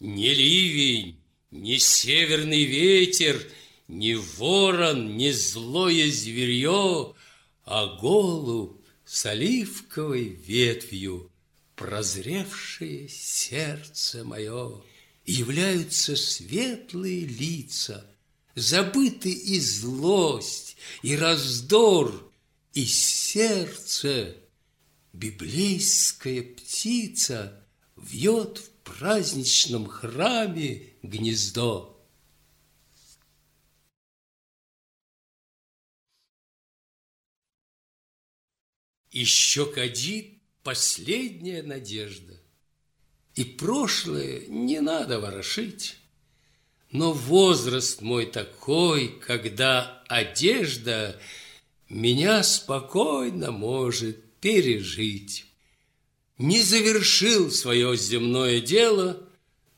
Ни ливень, ни северный ветер, ни ворон, ни злое зверье, а голубь с оливковой ветвью, прозревшее сердце мое, являются светлые лица, забыты и злость, и раздор, и сердце библейская птица вьет в праздничном храме гнездо. Еще кадит последняя надежда. И прошлое не надо ворошить. Но возраст мой такой, когда одежда меня спокойно может пережить. Не завершил свое земное дело,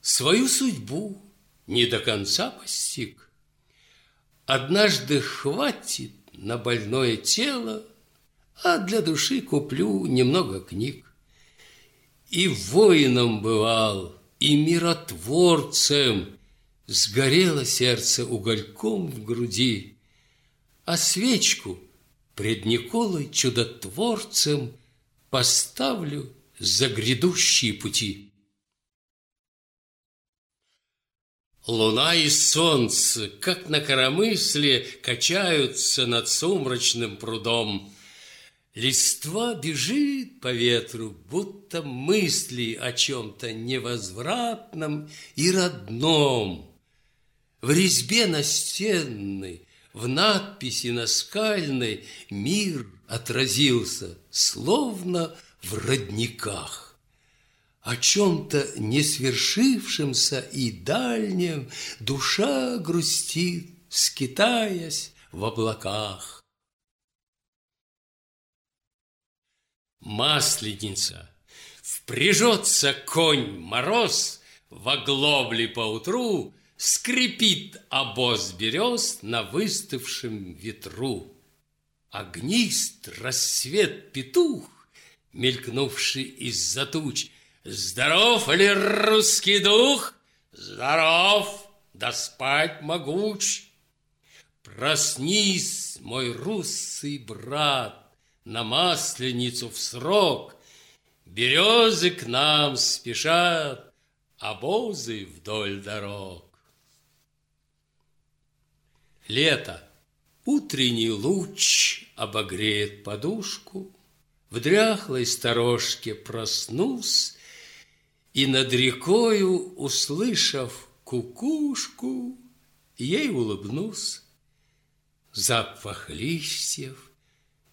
свою судьбу не до конца постиг. Однажды хватит на больное тело, а для души куплю немного книг. И воином бывал, и миротворцем, сгорело сердце угольком в груди, а свечку пред Николой чудотворцем поставлю за грядущие пути. Луна и солнце, как на коромысле, качаются над сумрачным прудом. Листва бежит по ветру, будто мысли о чем-то невозвратном и родном. В резьбе настенной в надписи наскальной мир отразился, словно в родниках. о чем-то не свершившемся и дальнем душа грустит, скитаясь в облаках. Масленица, впряжется конь мороз, в оглобле поутру скрипит обоз берез на выставшем ветру. Огнист рассвет петух, мелькнувший из-за туч, Здоров ли русский дух? Здоров, да спать могуч. Проснись, мой русский брат, На масленицу в срок. Березы к нам спешат, Обозы вдоль дорог. Лето. Утренний луч обогреет подушку, В дряхлой сторожке проснусь И над рекою, услышав кукушку, Ей улыбнусь. Запах листьев,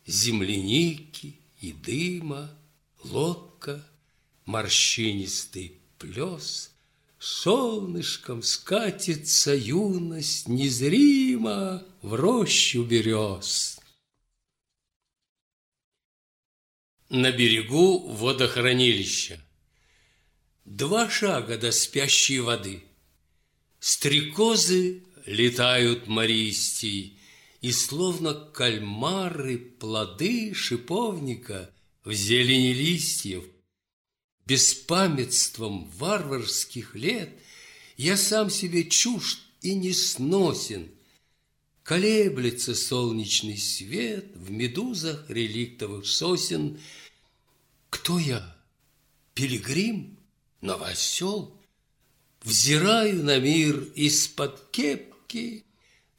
земляники и дыма, Лодка, морщинистый плес, Солнышком скатится юность незримо В рощу берез. На берегу водохранилища Два шага до спящей воды. Стрекозы летают мористей, И словно кальмары плоды шиповника В зелени листьев Беспамятством варварских лет Я сам себе чужд и не сносен. Колеблется солнечный свет В медузах реликтовых сосен. Кто я? Пилигрим? Новосел? Взираю на мир из-под кепки,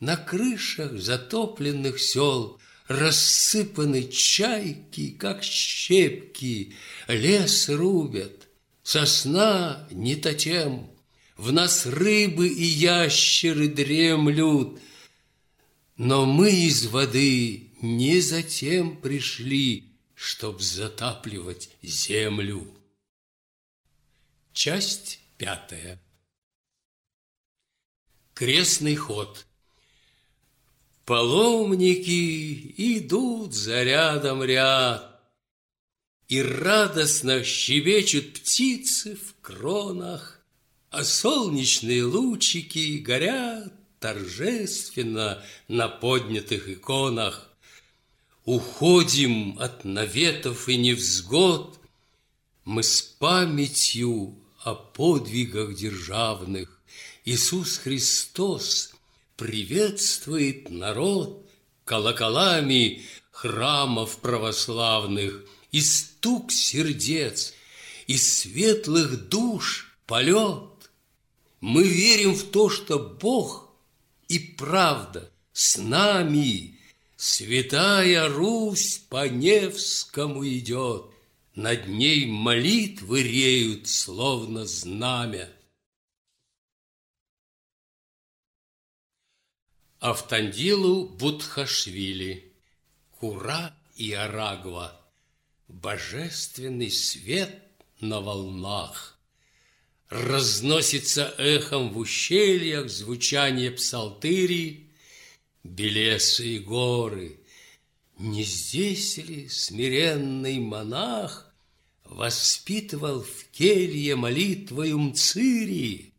На крышах затопленных сел — Рассыпаны чайки, как щепки, Лес рубят, сосна не тотем, В нас рыбы и ящеры дремлют, Но мы из воды не затем пришли, Чтоб затапливать землю. Часть пятая. Крестный ход. Паломники идут за рядом ряд, И радостно щебечут птицы в кронах, А солнечные лучики горят торжественно на поднятых иконах. Уходим от наветов и невзгод, Мы с памятью о подвигах державных. Иисус Христос приветствует народ колоколами храмов православных и стук сердец, и светлых душ полет. Мы верим в то, что Бог и правда с нами. Святая Русь по Невскому идет, Над ней молитвы реют, словно знамя. Автандилу Будхашвили, Кура и Арагва, Божественный свет на волнах. Разносится эхом в ущельях звучание псалтыри, Белесы и горы. Не здесь ли смиренный монах Воспитывал в келье молитвою мцири?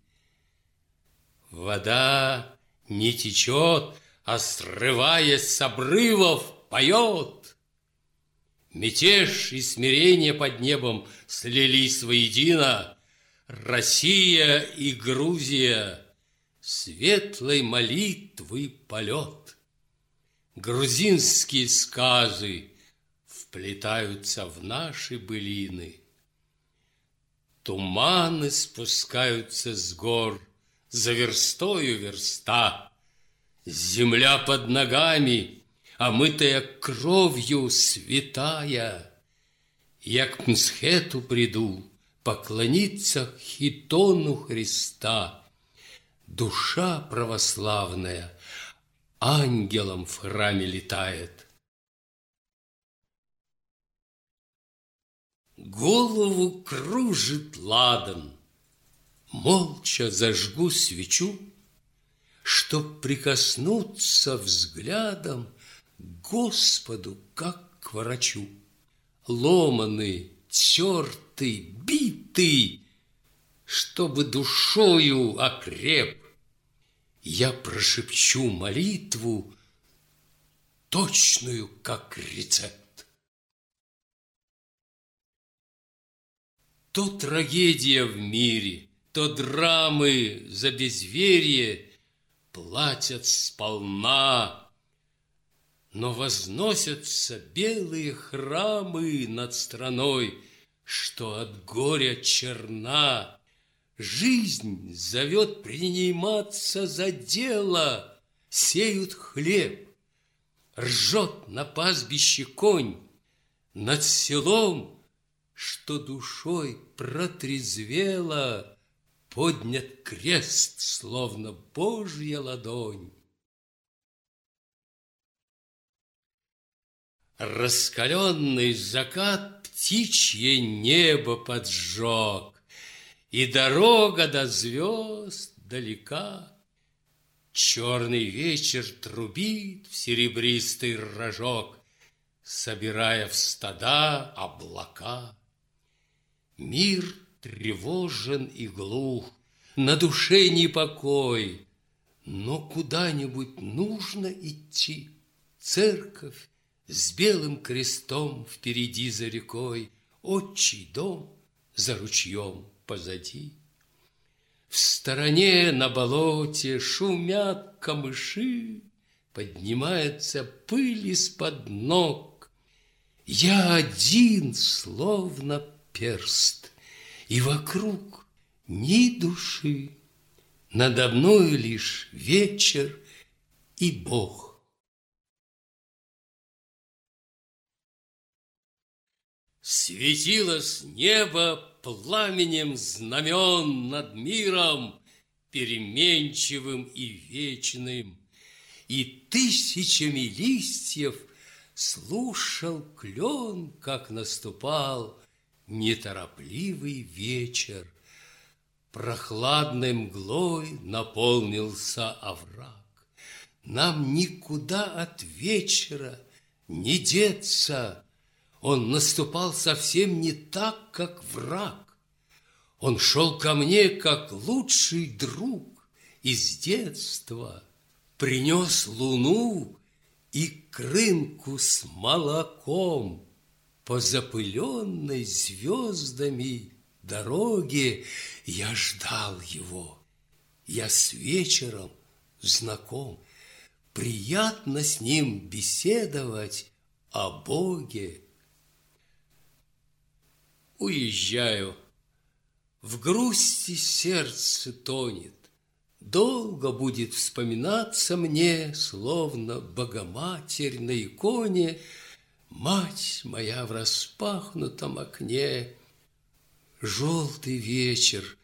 Вода не течет, а срываясь с обрывов, поет. Мятеж и смирение под небом слились воедино. Россия и Грузия, светлой молитвы полет. Грузинские сказы вплетаются в наши былины. Туманы спускаются с гор, за верстою верста. Земля под ногами, омытая кровью святая. Я к Мсхету приду, поклониться хитону Христа. Душа православная ангелом в храме летает. голову кружит ладан. Молча зажгу свечу, Чтоб прикоснуться взглядом к Господу, как к врачу. Ломанный, тертый, битый, Чтобы душою окреп, Я прошепчу молитву, Точную, как рецепт. То трагедия в мире, то драмы за безверие платят сполна, но возносятся белые храмы над страной, что от горя черна. Жизнь зовет приниматься за дело, сеют хлеб, ржет на пастбище конь, над селом, что душой протрезвела, поднят крест, словно Божья ладонь. Раскаленный закат птичье небо поджег, И дорога до звезд далека. Черный вечер трубит в серебристый рожок, Собирая в стада облака. Мир тревожен и глух, на душе непокой, но куда-нибудь нужно идти. Церковь с белым крестом впереди за рекой, отчий дом за ручьем позади. В стороне на болоте шумят камыши, Поднимается пыль из-под ног. Я один, словно перст, и вокруг ни души, надо мною лишь вечер и Бог. Светило с неба пламенем знамен над миром, переменчивым и вечным, и тысячами листьев слушал клен, как наступал неторопливый вечер. Прохладной мглой наполнился овраг. Нам никуда от вечера не деться. Он наступал совсем не так, как враг. Он шел ко мне, как лучший друг из детства. Принес луну и крынку с молоком по запыленной звездами дороге я ждал его. Я с вечером знаком. Приятно с ним беседовать о Боге. Уезжаю. В грусти сердце тонет. Долго будет вспоминаться мне, Словно Богоматерь на иконе, Мать моя в распахнутом окне, Желтый вечер,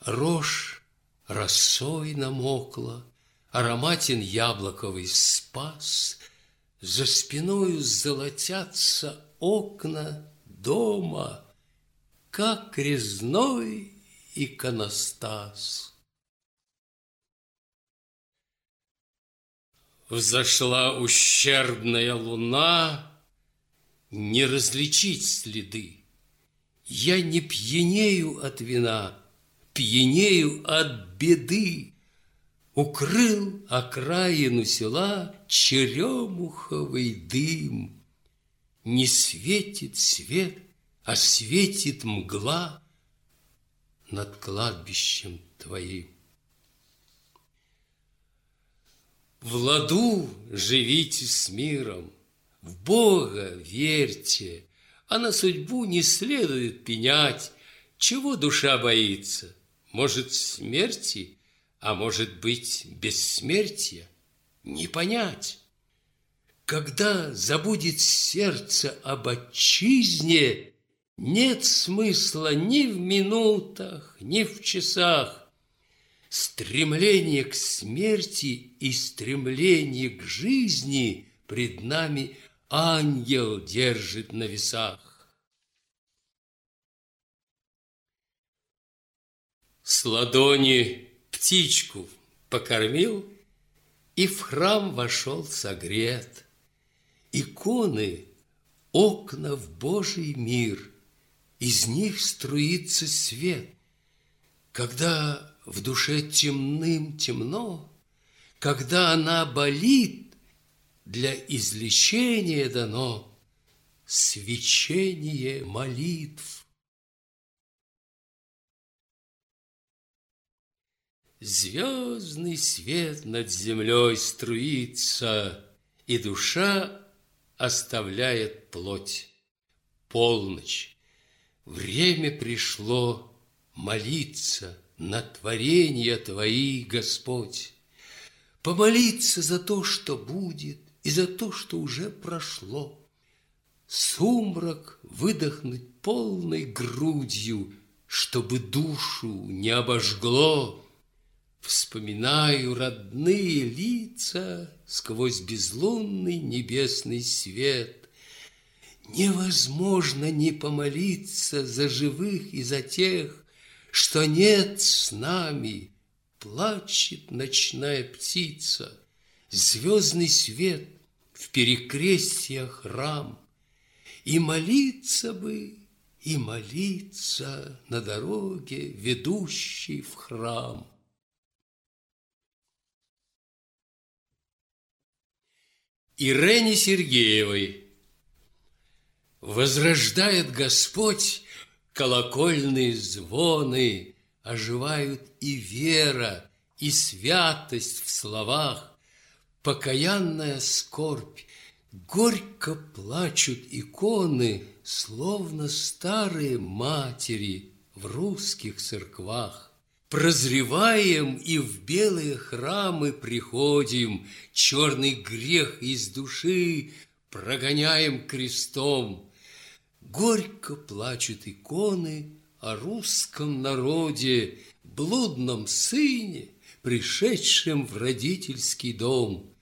рожь росой намокла, Ароматен яблоковый спас, За спиною золотятся окна дома, Как резной иконостас. Взошла ущербная луна, Не различить следы. Я не пьянею от вина, пьянею от беды. Укрыл окраину села черемуховый дым. Не светит свет, а светит мгла над кладбищем твоим. В ладу живите с миром, в Бога верьте, а на судьбу не следует пенять. Чего душа боится? Может, смерти, а может быть, бессмертия? Не понять. Когда забудет сердце об отчизне, нет смысла ни в минутах, ни в часах. Стремление к смерти и стремление к жизни пред нами ангел держит на весах. С ладони птичку покормил, И в храм вошел согрет. Иконы — окна в Божий мир, Из них струится свет. Когда в душе темным темно, Когда она болит, для излечения дано Свечение молитв. Звездный свет над землей струится, И душа оставляет плоть. Полночь. Время пришло молиться на творение Твои, Господь. Помолиться за то, что будет, и за то, что уже прошло. Сумрак выдохнуть полной грудью, чтобы душу не обожгло. Вспоминаю родные лица сквозь безлунный небесный свет. Невозможно не помолиться за живых и за тех, что нет с нами. Плачет ночная птица, звездный свет в перекрестьях храм. И молиться бы, и молиться на дороге, ведущей в храм. Ирене Сергеевой Возрождает Господь колокольные звоны, Оживают и вера, и святость в словах, Покаянная скорбь, горько плачут иконы, Словно старые матери в русских церквах. Прозреваем и в белые храмы приходим, Черный грех из души прогоняем крестом. Горько плачут иконы о русском народе, Блудном сыне, пришедшем в родительский дом.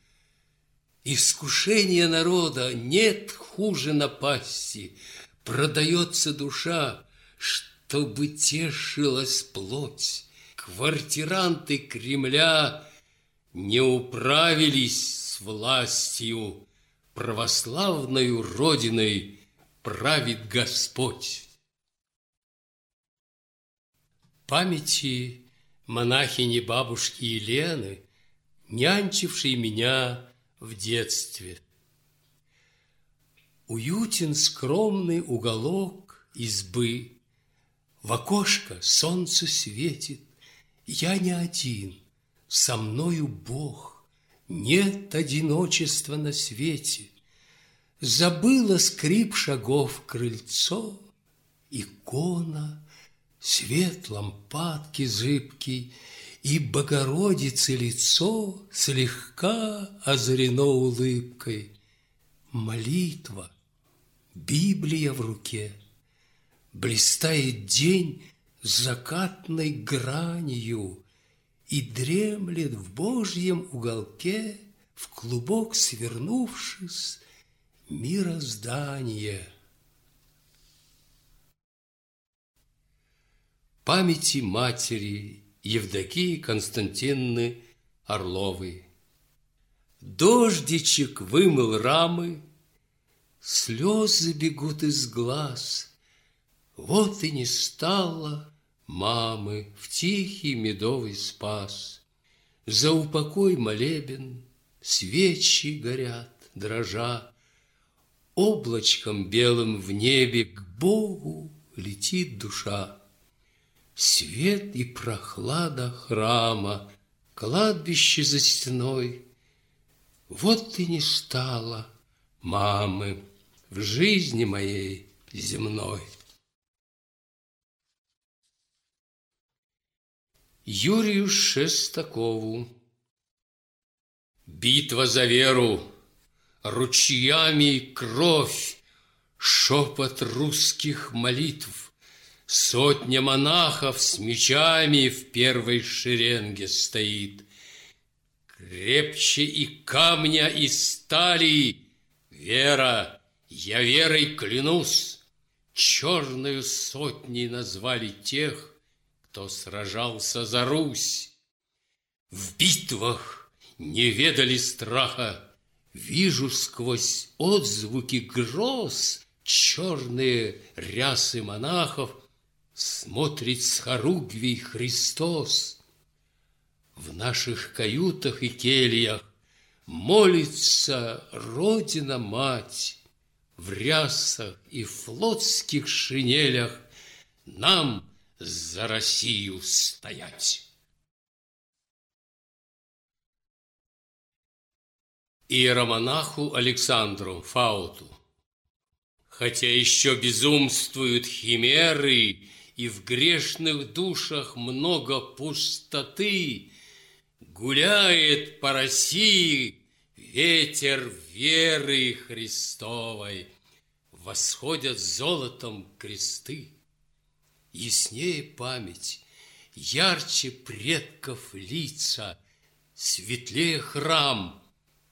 Искушение народа нет хуже напасти, Продается душа, чтобы тешилась плоть. Квартиранты Кремля не управились с властью, православною родиной правит Господь. Памяти монахини бабушки Елены, нянчившей меня в детстве. Уютен скромный уголок избы, в окошко солнце светит, я не один, со мною Бог, нет одиночества на свете. Забыла скрип шагов крыльцо, икона, свет лампадки зыбкий, и Богородицы лицо слегка озарено улыбкой. Молитва, Библия в руке, блистает день закатной гранью И дремлет в Божьем уголке, В клубок свернувшись, мироздание. Памяти матери Евдокии Константинны Орловой. Дождичек вымыл рамы, Слезы бегут из глаз, вот и не стало мамы в тихий медовый спас. За упокой молебен свечи горят, дрожа. Облачком белым в небе к Богу летит душа. Свет и прохлада храма, кладбище за стеной. Вот и не стало мамы в жизни моей земной. Юрию Шестакову. Битва за веру, ручьями кровь, Шепот русских молитв, Сотня монахов с мечами В первой шеренге стоит. Крепче и камня, и стали Вера, я верой клянусь, Черную сотней назвали тех, кто сражался за Русь. В битвах не ведали страха, Вижу сквозь отзвуки гроз Черные рясы монахов Смотрит с хоругвей Христос. В наших каютах и кельях Молится Родина-Мать, В рясах и флотских шинелях Нам за Россию стоять. Иеромонаху Александру Фауту. Хотя еще безумствуют химеры, И в грешных душах много пустоты, Гуляет по России ветер веры Христовой, Восходят золотом кресты. Яснее память, ярче предков лица, Светлее храм,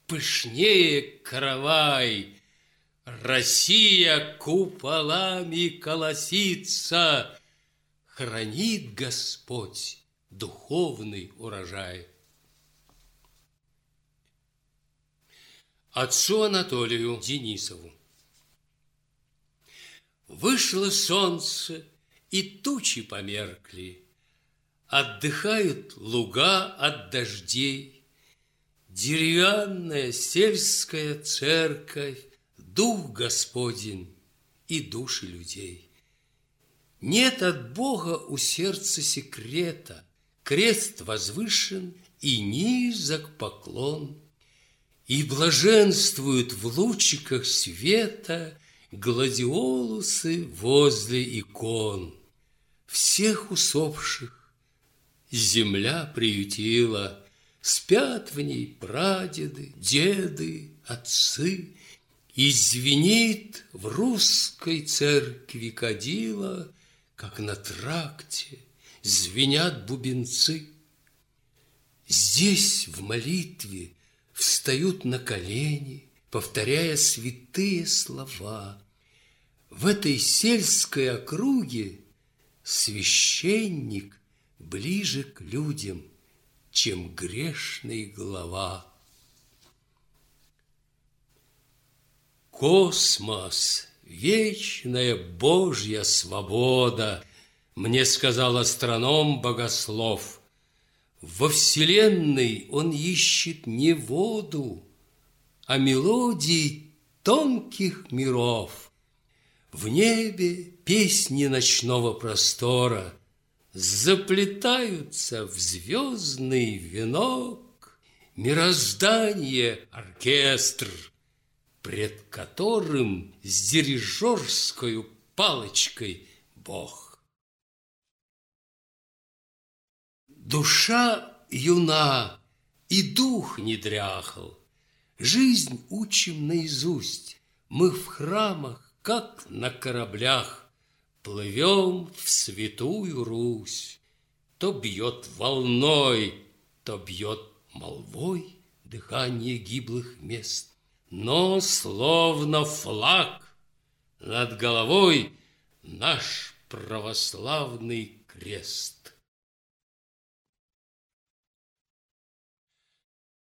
пышнее каравай. Россия куполами колосится, Хранит Господь духовный урожай. Отцу Анатолию Денисову. Вышло солнце, и тучи померкли, Отдыхают луга от дождей, Деревянная сельская церковь, Дух Господень и души людей. Нет от Бога у сердца секрета, Крест возвышен и низок поклон – и блаженствуют в лучиках света Гладиолусы возле икон. Всех усопших земля приютила, Спят в ней прадеды, деды, отцы, И звенит в русской церкви кадила, Как на тракте звенят бубенцы. Здесь в молитве встают на колени, повторяя святые слова. В этой сельской округе священник ближе к людям, чем грешный глава. Космос, вечная Божья свобода, Мне сказал астроном-богослов – во Вселенной он ищет не воду, а мелодии тонких миров. В небе песни ночного простора Заплетаются в звездный венок Мироздание оркестр, Пред которым с дирижерской палочкой Бог. Душа юна, и дух не дряхал. Жизнь учим наизусть, мы в храмах, как на кораблях, Плывем в святую Русь. То бьет волной, то бьет молвой Дыхание гиблых мест. Но словно флаг над головой Наш православный крест.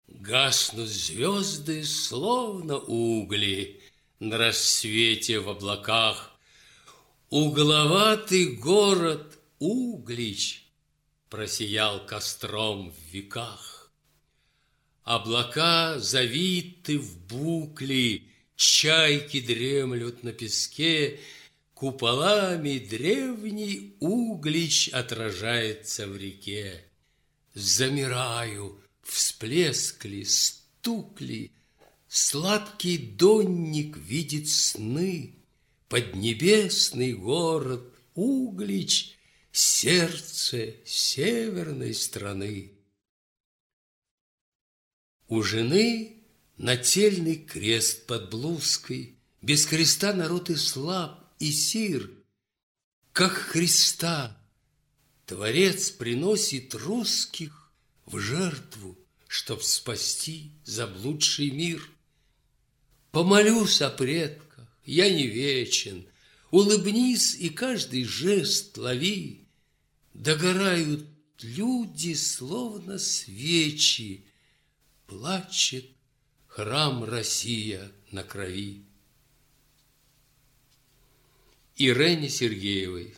Гаснут звезды, словно угли, На рассвете в облаках. Угловатый город Углич Просиял костром в веках. Облака завиты в букли, Чайки дремлют на песке, Куполами древний Углич Отражается в реке. Замираю — Всплескли, стукли, Сладкий донник видит сны, Поднебесный город Углич, Сердце северной страны. У жены нательный крест под блузкой, Без креста народ и слаб, и сир. Как Христа Творец приносит русских в жертву, чтоб спасти заблудший мир. Помолюсь о предках, я не вечен, улыбнись и каждый жест лови. Догорают люди, словно свечи, Плачет храм Россия на крови. Ирене Сергеевой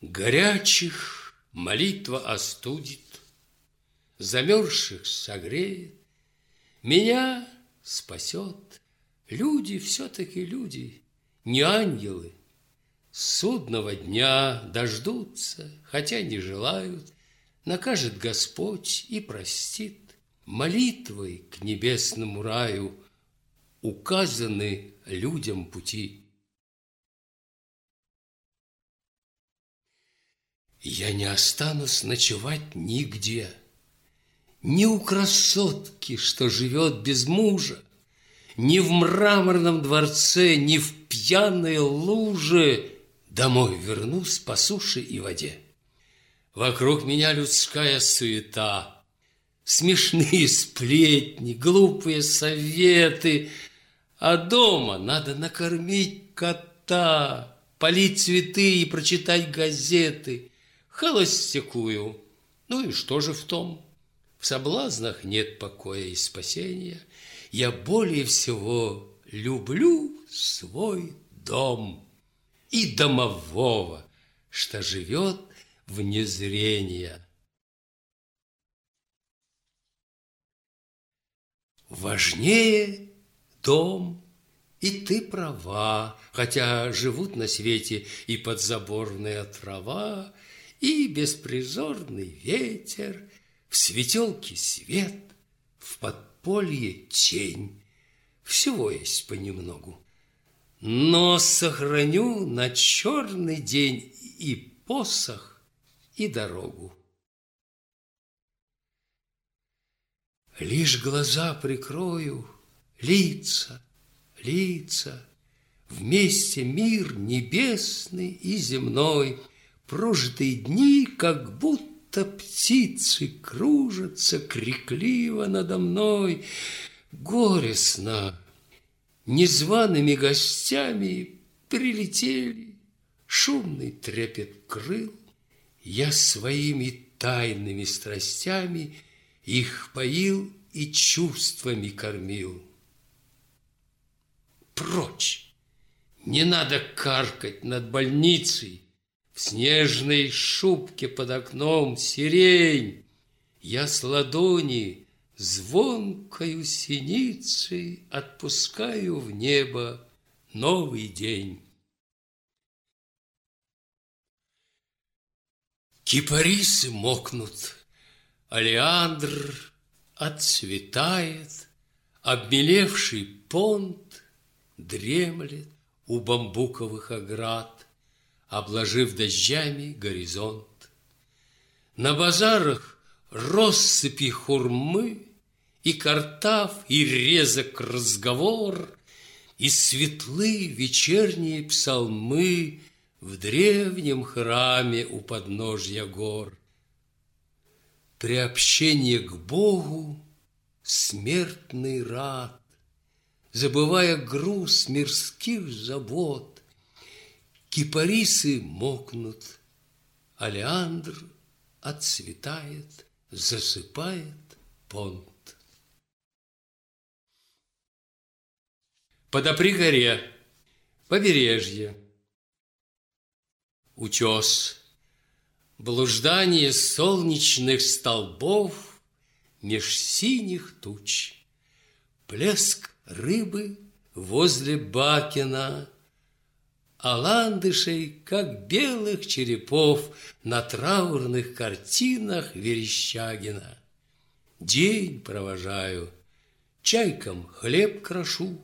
Горячих молитва остудит, Замерзших согреет, Меня спасет. Люди все-таки люди, не ангелы. Судного дня дождутся, хотя не желают, Накажет Господь и простит. Молитвой к небесному раю Указаны людям пути. Я не останусь ночевать нигде, Ни у красотки, что живет без мужа, Ни в мраморном дворце, ни в пьяной луже Домой вернусь по суше и воде. Вокруг меня людская суета, Смешные сплетни, глупые советы, А дома надо накормить кота, Полить цветы и прочитать газеты — холостякую. Ну и что же в том? В соблазнах нет покоя и спасения. Я более всего люблю свой дом и домового, что живет вне зрения. Важнее дом, и ты права, хотя живут на свете и подзаборная трава, и беспризорный ветер, В светелке свет, в подполье тень. Всего есть понемногу. Но сохраню на черный день и посох, и дорогу. Лишь глаза прикрою, лица, лица, Вместе мир небесный и земной — Прожитые дни, как будто птицы кружатся крикливо надо мной. Горестно, незваными гостями прилетели, шумный трепет крыл. Я своими тайными страстями их поил и чувствами кормил. Прочь! Не надо каркать над больницей, в снежной шубке под окном сирень Я с ладони звонкою синицей Отпускаю в небо новый день. Кипарисы мокнут, Алиандр отцветает, Обмелевший понт дремлет у бамбуковых оград обложив дождями горизонт. На базарах россыпи хурмы, и картав, и резок разговор, И светлы вечерние псалмы В древнем храме у подножья гор. Приобщение к Богу смертный рад, Забывая груз мирских забот, Кипарисы мокнут, Алеандр отцветает, засыпает понт. Подопри горе, побережье, утес, блуждание солнечных столбов меж синих туч, плеск рыбы возле Бакина — а ландышей, как белых черепов на траурных картинах Верещагина. День провожаю, чайкам хлеб крошу,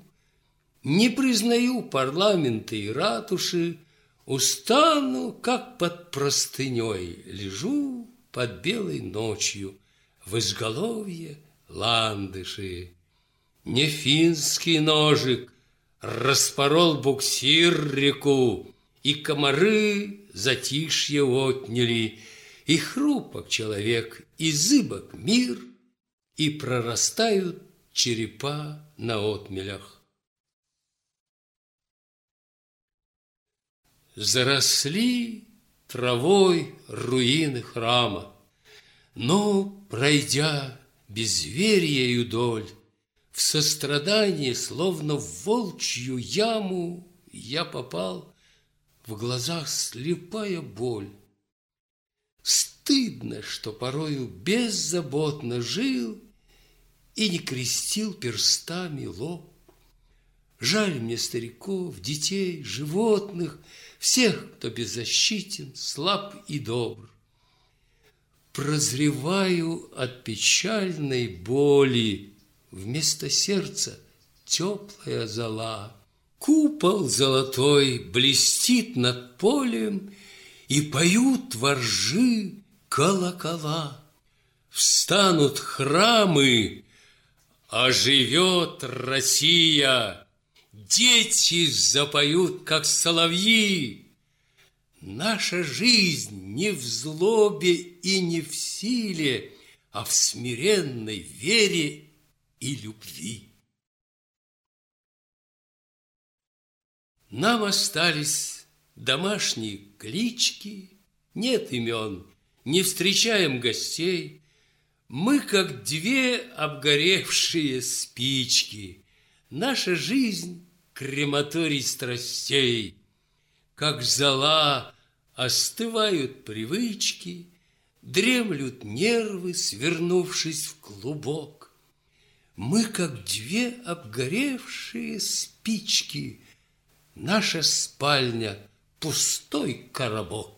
не признаю парламенты и ратуши, Устану, как под простыней, лежу под белой ночью В изголовье ландыши. Не финский ножик, Распорол буксир реку, И комары затишье отняли, И хрупок человек, и зыбок мир, И прорастают черепа на отмелях. Заросли травой руины храма. Но, пройдя безвериею доль, В сострадании, словно в волчью яму, Я попал, в глазах слепая боль. Стыдно, что порою беззаботно жил И не крестил перстами лоб. Жаль мне стариков, детей, животных, Всех, кто беззащитен, слаб и добр. Прозреваю от печальной боли Вместо сердца теплая зола. Купол золотой блестит над полем, И поют воржи колокола. Встанут храмы, оживет Россия, Дети запоют, как соловьи. Наша жизнь не в злобе и не в силе, А в смиренной вере и любви. Нам остались домашние клички, Нет имен, не встречаем гостей. Мы, как две обгоревшие спички, Наша жизнь крематорий страстей. Как зола остывают привычки, Дремлют нервы, свернувшись в клубок. Мы, как две обгоревшие спички, Наша спальня — пустой коробок.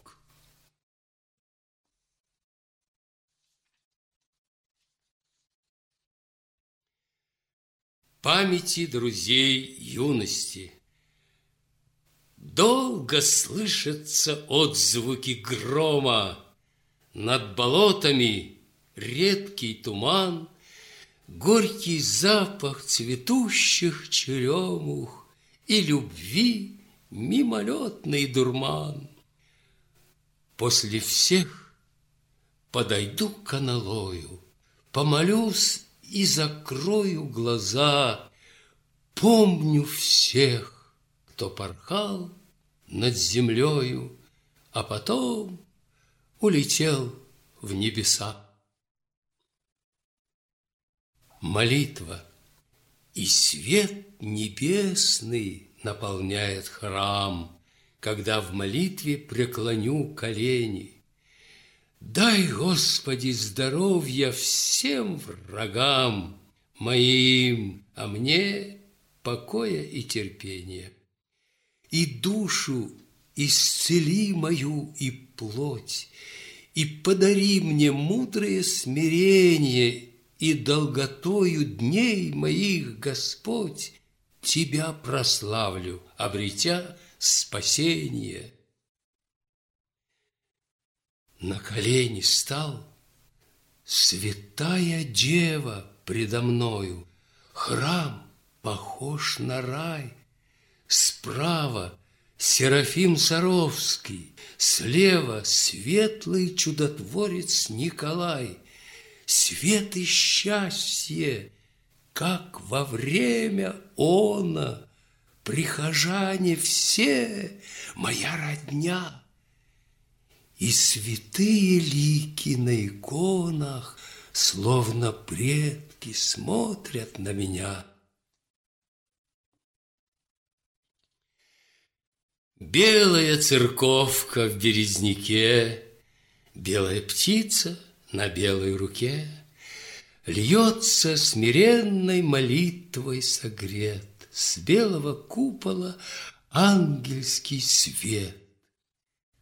Памяти друзей юности. Долго слышатся отзвуки грома, Над болотами редкий туман, Горький запах цветущих черемух И любви мимолетный дурман. После всех подойду к аналою, Помолюсь и закрою глаза, Помню всех, кто порхал над землею, А потом улетел в небеса. Молитва и свет небесный наполняет храм, Когда в молитве преклоню колени – Дай, Господи, здоровья всем врагам моим, а мне покоя и терпения. И душу исцели мою и плоть, и подари мне мудрое смирение, и долготою дней моих, Господь, Тебя прославлю, обретя спасение. На колени стал Святая Дева предо мною, Храм похож на рай. Справа Серафим Саровский, Слева светлый чудотворец Николай. Свет и счастье, как во время она, Прихожане все, моя родня — и святые лики на иконах, Словно предки, смотрят на меня. Белая церковка в березняке, Белая птица на белой руке, Льется смиренной молитвой согрет С белого купола ангельский свет.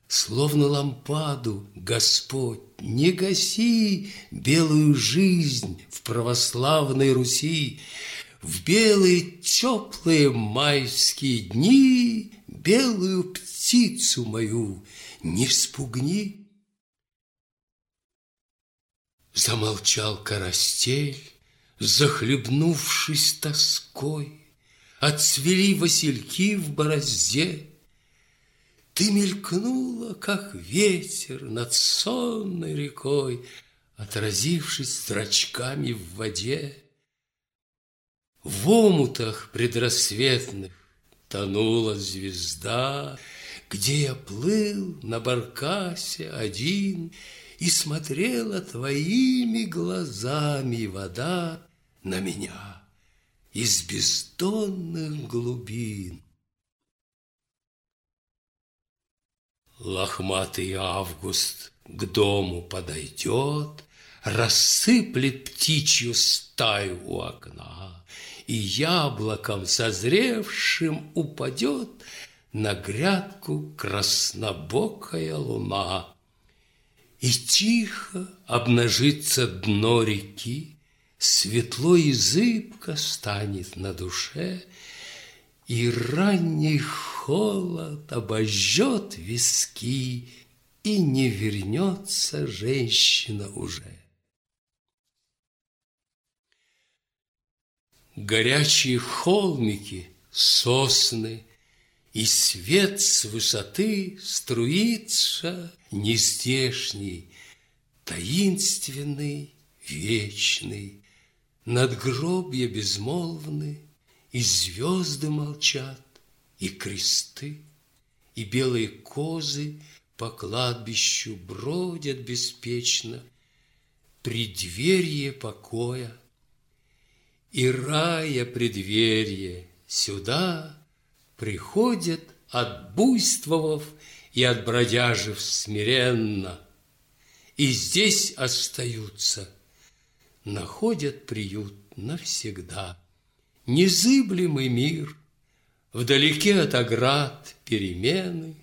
Словно лампаду, Господь, не гаси Белую жизнь в православной Руси. В белые теплые майские дни Белую птицу мою не спугни. Замолчал карастель, захлебнувшись тоской, Отцвели васильки в борозде, ты мелькнула, как ветер над сонной рекой, Отразившись зрачками в воде. В омутах предрассветных тонула звезда, где я плыл на баркасе один И смотрела твоими глазами вода на меня из бездонных глубин. Лохматый август к дому подойдет, Рассыплет птичью стаю у окна, И яблоком созревшим упадет На грядку краснобокая луна. И тихо обнажится дно реки, Светло и зыбко станет на душе, И ранний холод обожжет виски, И не вернется женщина уже. Горячие холмики, сосны, И свет с высоты струится нездешний, Таинственный, вечный, Надгробья безмолвны, И звезды молчат, и кресты, И белые козы по кладбищу Бродят беспечно, Преддверие покоя, И рая преддверие сюда Приходят, отбуйствовав И отбродяжив смиренно, И здесь остаются, Находят приют навсегда. Незыблемый мир — Вдалеке от оград перемены,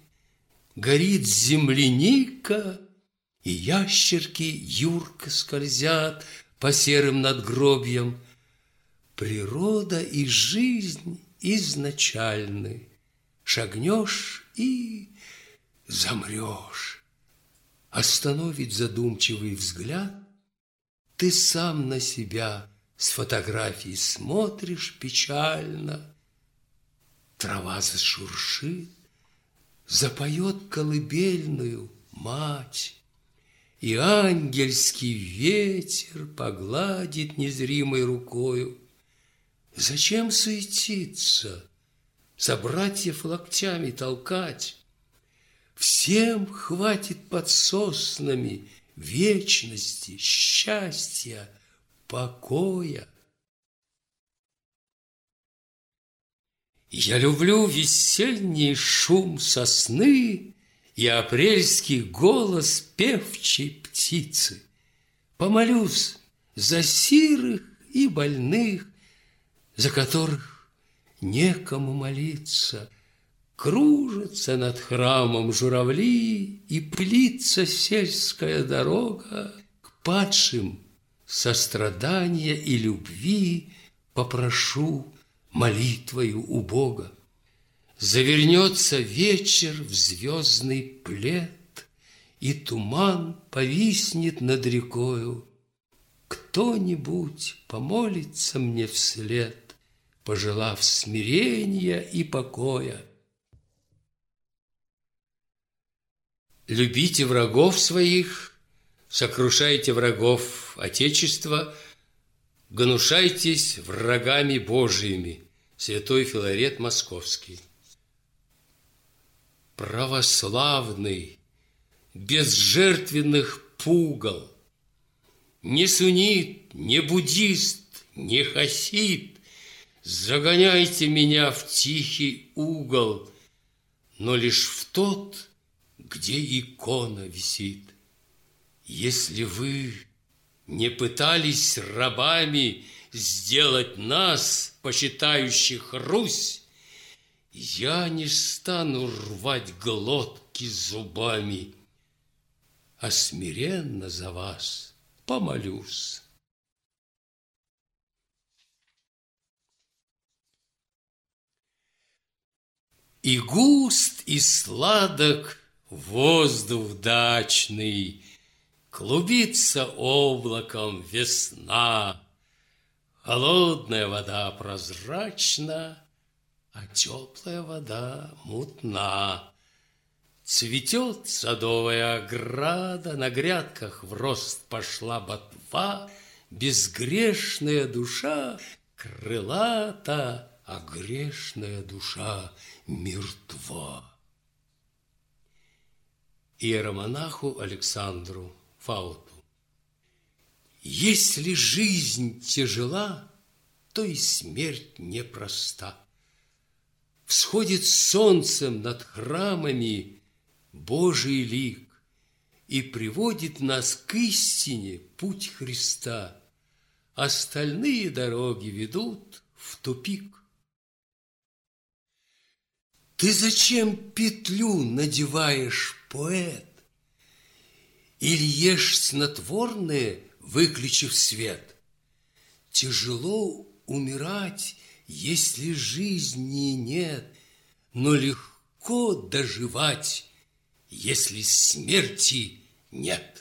Горит земляника, И ящерки юрко скользят По серым надгробьям. Природа и жизнь изначальны. Шагнешь и замрешь. Остановить задумчивый взгляд, Ты сам на себя с фотографий смотришь печально — Трава зашуршит, запоет колыбельную мать, И ангельский ветер погладит незримой рукою. Зачем суетиться, собратьев локтями толкать? Всем хватит под соснами вечности, счастья, покоя. Я люблю весенний шум сосны И апрельский голос певчей птицы. Помолюсь за сирых и больных, За которых некому молиться. Кружится над храмом журавли, И плится сельская дорога К падшим сострадания и любви Попрошу молитвою у Бога. Завернется вечер в звездный плед, И туман повиснет над рекою. Кто-нибудь помолится мне вслед, Пожелав смирения и покоя. Любите врагов своих, сокрушайте врагов Отечества, гнушайтесь врагами Божиими святой Филарет Московский. Православный, без жертвенных пугал, Не сунит, не буддист, не хасид, Загоняйте меня в тихий угол, Но лишь в тот, где икона висит. Если вы не пытались рабами сделать нас, почитающих Русь, я не стану рвать глотки зубами, а смиренно за вас помолюсь. И густ, и сладок воздух дачный, Клубится облаком весна, Холодная вода прозрачна, А теплая вода мутна. Цветет садовая ограда, На грядках в рост пошла ботва, Безгрешная душа крылата, А грешная душа мертва. иеромонаху Александру Фауту. Если жизнь тяжела, то и смерть непроста. Всходит солнцем над храмами Божий лик и приводит нас к истине путь Христа. Остальные дороги ведут в тупик. Ты зачем петлю надеваешь, поэт? Или ешь снотворное, выключив свет? Тяжело умирать, если жизни нет, но легко доживать, если смерти нет.